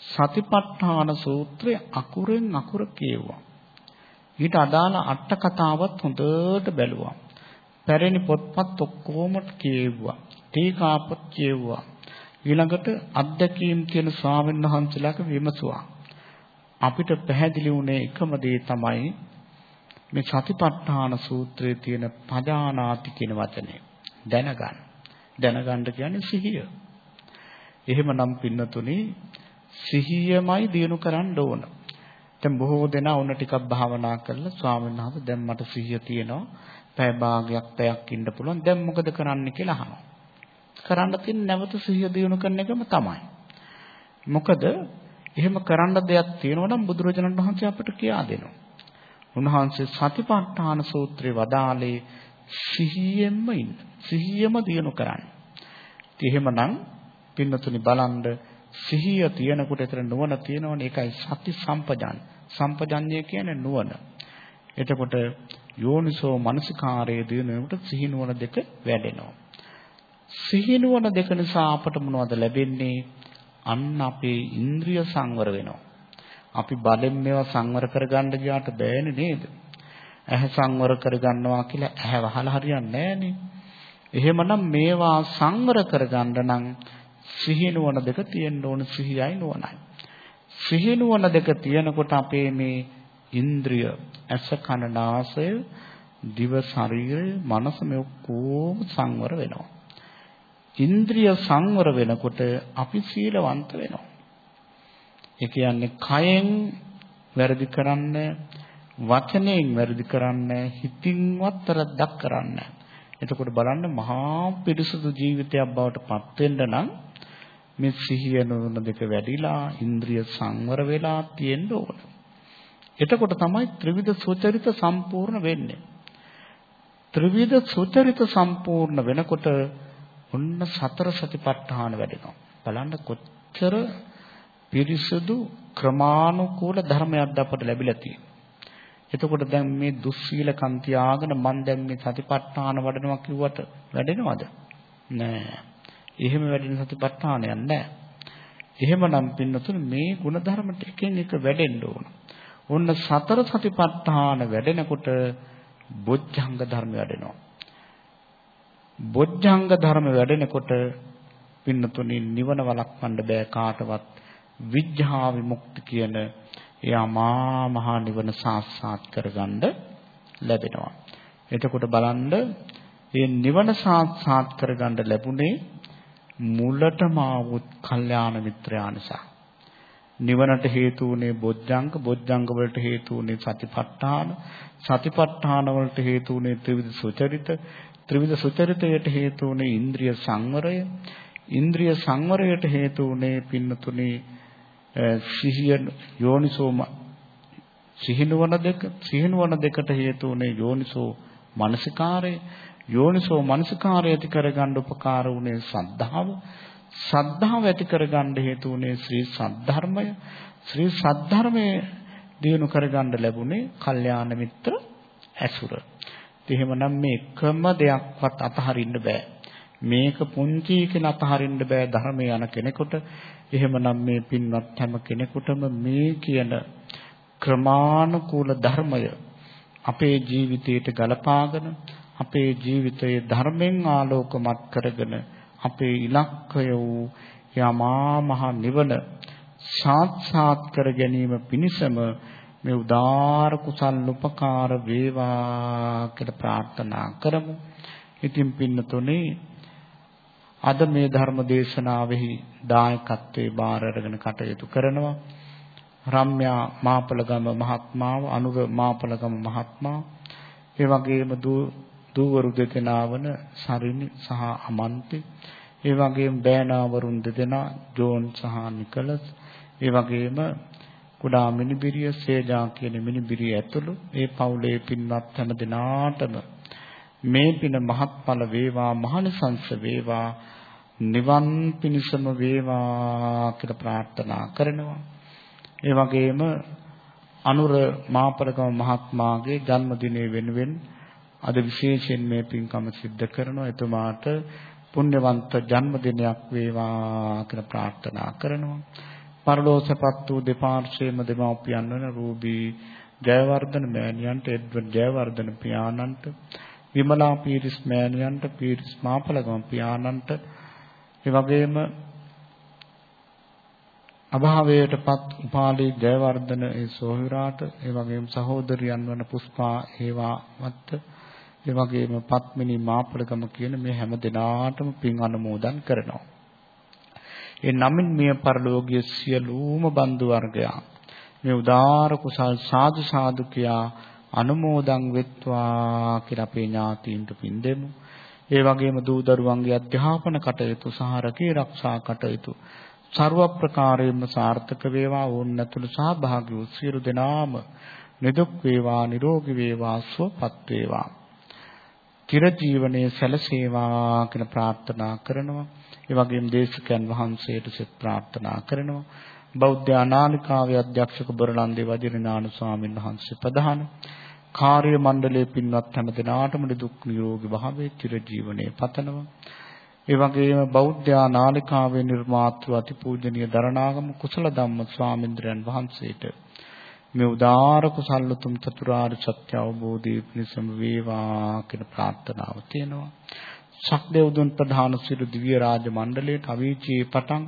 Speaker 2: සතිපට්ඨාන සූත්‍රය අකුරෙන් අකුර කියුවා. ඊට අදාළ අට කතාවත් හොඳට බැලුවා. පැරණි පොත්පත් ඔක්කොම කියෙව්වා. ටීකාපොත් කියෙව්වා. ඊළඟට අත්දැකීම් කියන ස්වාමීන් වහන්සේලාක විමසුවා. අපිට පැහැදිලි වුණේ එකම දේ තමයි මේ සතිපට්ඨාන සූත්‍රයේ තියෙන පජානාති කියන වචනේ දැනගන්න. දැනගන්න කියන්නේ සිහිය. එහෙමනම් පින්නතුනි සිහියමයි දිනු කරන්න ඕන. දැන් බොහෝ දෙනා උන ටිකක් භාවනා කරලා ස්වාමීන් වහන්සේ දැන් මට සිහිය තියෙනවා. පැය භාගයක් පැයක් ඉන්න පුළුවන්. දැන් මොකද කරන්න කියලා අහනවා. කරන්න තියෙන නැවත සිහිය දිනු කරන එකම තමයි. මොකද එහෙම කරන්න දෙයක් තියෙනවා නම් බුදුරජාණන් වහන්සේ අපට කියා දෙනවා. උන්වහන්සේ සතිපට්ඨාන සූත්‍රයේ වදාළේ සිහියෙන්ම ඉන්න. සිහියම දිනු කරන්න. ඉතින් එහෙමනම් පින්නතුනි බලන්න සිහිය තියෙනකොට ඒතර නුවණ තියෙනවනේ ඒකයි සති සම්පජාන. සම්පජාඤ්ඤය කියන්නේ නුවණ. එතකොට යෝනිසෝ මනසිකාරයේ දිනනකොට සිහි නුවණ දෙක වැඩෙනවා. සිහි නුවණ දෙක නිසා අපට මොනවද ලැබෙන්නේ? අන්න අපේ ඉන්ද්‍රිය සංවර වෙනවා. අපි බලෙන් මේවා සංවර කරගන්න ගියාට බෑනේ නේද? ඇහැ සංවර කරගන්නවා කියලා ඇහැ වහලා හරියන්නේ නෑනේ. එහෙමනම් මේවා සංවර කරගන්න නම් සිහිනුවන දෙක තියෙන්න ඕන සිහියයි නුවණයි. සිහිනුවන දෙක තියෙනකොට අපේ මේ ඉන්ද්‍රිය ඇස කන නාසය දිව ශරීරය මනස මේ ඔක්කොම සංවර වෙනවා. ඉන්ද්‍රිය සංවර වෙනකොට අපි සීලවන්ත වෙනවා. ඒ කියන්නේ කයෙන් වැරදි කරන්න, වචනයෙන් වැරදි කරන්න, හිතින්වත් තරද්දක් කරන්න. එතකොට බලන්න මහා පිරිසුදු ජීවිතයක් බවට පත් වෙන්න නම් මේ සිහිය නුවණ දෙක වැඩිලා ඉන්ද්‍රිය සංවර වෙලා තියෙන්න ඕන. එතකොට තමයි ත්‍රිවිධ සුචරිත සම්පූර්ණ වෙන්නේ. ත්‍රිවිධ සුචරිත සම්පූර්ණ වෙනකොට ඔන්න සතර සතිපට්ඨාන වැඩෙනවා. බලන්න කොච්චර පිරිසුදු ක්‍රමානුකූල ධර්මයක් අපට ලැබිලා තියෙනවා. එතකොට දැන් මේ දුස්සීල කන්තියාගෙන මම දැන් මේ සතිපට්ඨාන වඩනවා කිව්වට වැඩෙනවද? නෑ. එහෙම වැඩෙන සතිපට්ඨානයක් නෑ. එහෙමනම් පින්නතුන මේ ಗುಣධර්ම ටිකෙන් එක වැඩෙන්න ඕන. ඔන්න සතර සතිපට්ඨාන වැඩෙනකොට බොජ්ජංග ධර්ම වැඩෙනවා. බොජ්ජංග ධර්ම වැඩෙනකොට පින්නතුනි නිවන වළක්වන්න බෑ කාටවත් විඥා විමුක්ති කියන ඒ අමා මහ නිවන සාක්ෂාත් කරගන්න ලැබෙනවා. එතකොට බලන්න මේ නිවන සාක්ෂාත් කරගන්න ලැබුණේ මුලටම ආවුත් කල්යාණ මිත්‍රයා නිසා. නිවනට හේතු වුණේ බොජ්ජංග, බොජ්ජංග වලට හේතු වුණේ සතිපට්ඨාන, සතිපට්ඨාන වලට හේතු වුණේ ත්‍රිවිධ සුචරිත, ත්‍රිවිධ සුචරිතයට හේතු වුණේ ඉන්ද්‍රිය සංවරය, ඉන්ද්‍රිය සංවරයට හේතු වුණේ පින්නතුනේ සිහිය යෝනිසෝම සිහිනවන දෙක සිහිනවන දෙකට හේතු වුණේ යෝනිසෝ මනසිකාරය යෝනිසෝ මනසිකාරය ඇති කරගන්න උපකාර වුණේ සද්ධාව සද්ධාව ඇති කරගන්න හේතු වුණේ ශ්‍රී සද්ධර්මය ශ්‍රී සද්ධර්මයේ දිනු කරගන්න ලැබුණේ කල්යාණ මිත්‍ර ඇසුර. එහෙමනම් මේ එකම දෙයක්වත් අතහරින්න බෑ. මේක පුංචි කියලා අතහරින්න බෑ ධර්මයේ යන කෙනෙකුට. එහෙමනම් මේ පින්වත් හැම කෙනෙකුටම මේ කියන ක්‍රමානුකූල ධර්මය අපේ ජීවිතයට ගලපාගෙන අපේ ජීවිතයේ ධර්මෙන් ආලෝකමත් කරගෙන අපේ ඉලක්කය වූ යමා මහ නිවන සාක්ෂාත් කර ගැනීම පිණිසම මේ උදාාර කුසල් උපකාර වේවා කියලා ප්‍රාර්ථනා කරමු. ඉතින් පින්නතුනේ අද මේ ධර්ම දේශනාවෙහි දායකත්වයේ බාර අරගෙන කටයුතු කරනවා. රම්‍යා මාපලගම මහත්මාව අනුර මාපලගම මහත්මයා ඒ වගේම දූවරු දෙදෙනා වන සරිනි සහ අමන්ති ඒ වගේම බෑනාවරුන් දෙදෙනා ජෝන් සහ නිකලස් ඒ වගේම කුඩා මිනිබිරිය සේජා කියන මිනිබිරිය ඇතුළු ඒ පවුලේ පින්වත් හැම දිනාටම මේ පින මහත්ඵල වේවා මහානිසංස වේවා නිවන් පිණසම වේවා කියලා ප්‍රාර්ථනා කරනවා. ඒ වගේම අනුර මාපලකම මහත්මයාගේ ජන්මදිනය වෙනුවෙන් අද විශේෂයෙන් මේ පින්කම සිද්ධ කරනවා. එතුමාට පුණ්‍යවන්ත ජන්මදිනයක් වේවා කියලා ප්‍රාර්ථනා කරනවා. පරලෝසපත් වූ දෙපාර්ශ්වයේම දෙමව්පියන් වන රූබී ජයවර්ධන මෑණියන්ට එඩ්වඩ් ජයවර්ධන පියාණන්ට විමලා පීරිස් මෑණියන්ට පීරිස් මාපලගම පියාණන්ට ඒ වගේම අභාවයටපත් උපාලි ජයවර්ධන ඒ සෝහිරාට ඒ වගේම සහෝදරියන් වන පුෂ්පා හේවාවත් ඒ වගේම පත්මිනී මාපලගම කියන මේ හැම දෙනාටම පින් අනුමෝදන් කරනවා. ඒ නමින් මිය පරලෝකීය සියලුම බන්දු වර්ගයා මේ උදාාර කුසල් සාදු සාදු කියා අනුමෝදන් වෙත්වා කියලා අපේ ඥාතීන්ට පින් දෙමු. ඒ වගේම දූ දරුවන්ගේ අධ්‍යාපන කටයුතු සහ රැකී ආරක්ෂා කටයුතු ਸਰව ප්‍රකාරයෙන්ම සාර්ථක වේවා. ඕන් නැතුළු සහභාගී වූ සියලු දෙනාම නිදුක් වේවා නිරෝගී වේවා සුවපත් වේවා. චිර ජීවනයේ සැලසේවා කියලා ප්‍රාර්ථනා කරනවා. ඒ වගේම දේශකයන් වහන්සේට සෙත් ප්‍රාර්ථනා කරනවා. බෞද්ධ ආනාලිකාවේ අධ්‍යක්ෂක බොරලන්දේ වජිරනානු ස්වාමීන් වහන්සේ ප්‍රධාන කාර්ය මණ්ඩලයේ පින්වත් හැම දෙනාටම දුක් නිරෝගී භාවයේ චිර ජීවනයේ පතනවා. ඒ වගේම බෞද්ධ නාලිකාවේ නිර්මාතෘ අතිපූජනීය දරණාගම කුසල ධම්ම ස්වාමීන්ද්‍රයන් වහන්සේට මේ උදාාර කුසල තුම් චතුරාර්ය සත්‍ය අවබෝධයේ පිණසම වේවා කියන ප්‍රාර්ථනාව තියෙනවා. ශක්දේවදුන් ප්‍රධාන සිළු දිව්‍ය රාජ මණ්ඩලයට අවීචී පටන්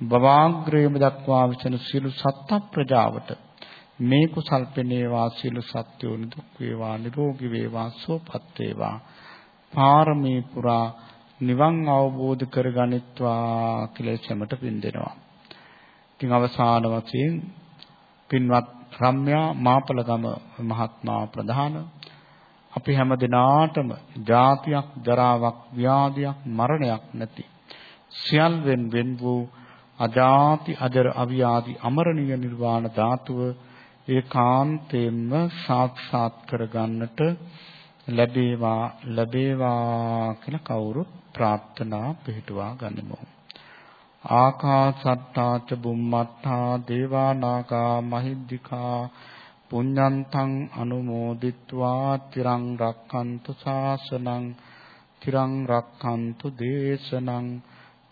Speaker 2: බවාග්‍රේම දක්වා විසන සිළු සත්ත්ව ප්‍රජාවට මේ කුසල් පෙනේවා සියලු සත්වෝ නිදුක් වේවා නිරෝගී වේවා සුවපත් වේවා පාරමී පුරා නිවන් අවබෝධ කරගනිත්වා කියලා සැමට පින් දෙනවා. ඉතින් අවසාන වශයෙන් පින්වත් රම්‍යා මාපලගම මහත්මා ප්‍රධාන අපි හැම දිනාටම ජාතියක් ජරාවක් ව්‍යාධියක් මරණයක් නැති සියල්වෙන් වෙන් වූ අජාති අජර අව්‍යාදි අමරණීය නිර්වාණ ධාතුව ඒකාන්තයෙන්ම සාක්ෂාත් කරගන්නට ලැබේවා ලැබේවා කියලා කවුරු ප්‍රාර්ථනා පිටුවා ගනිමු. ආකාසත්තාච බුම්මත්තා දේවා නාග මහිද්దికා පුඤ්ඤන්තං අනුමෝදිත්වා තිරං රක්칸තු ශාසනං තිරං රක්칸තු දේශනං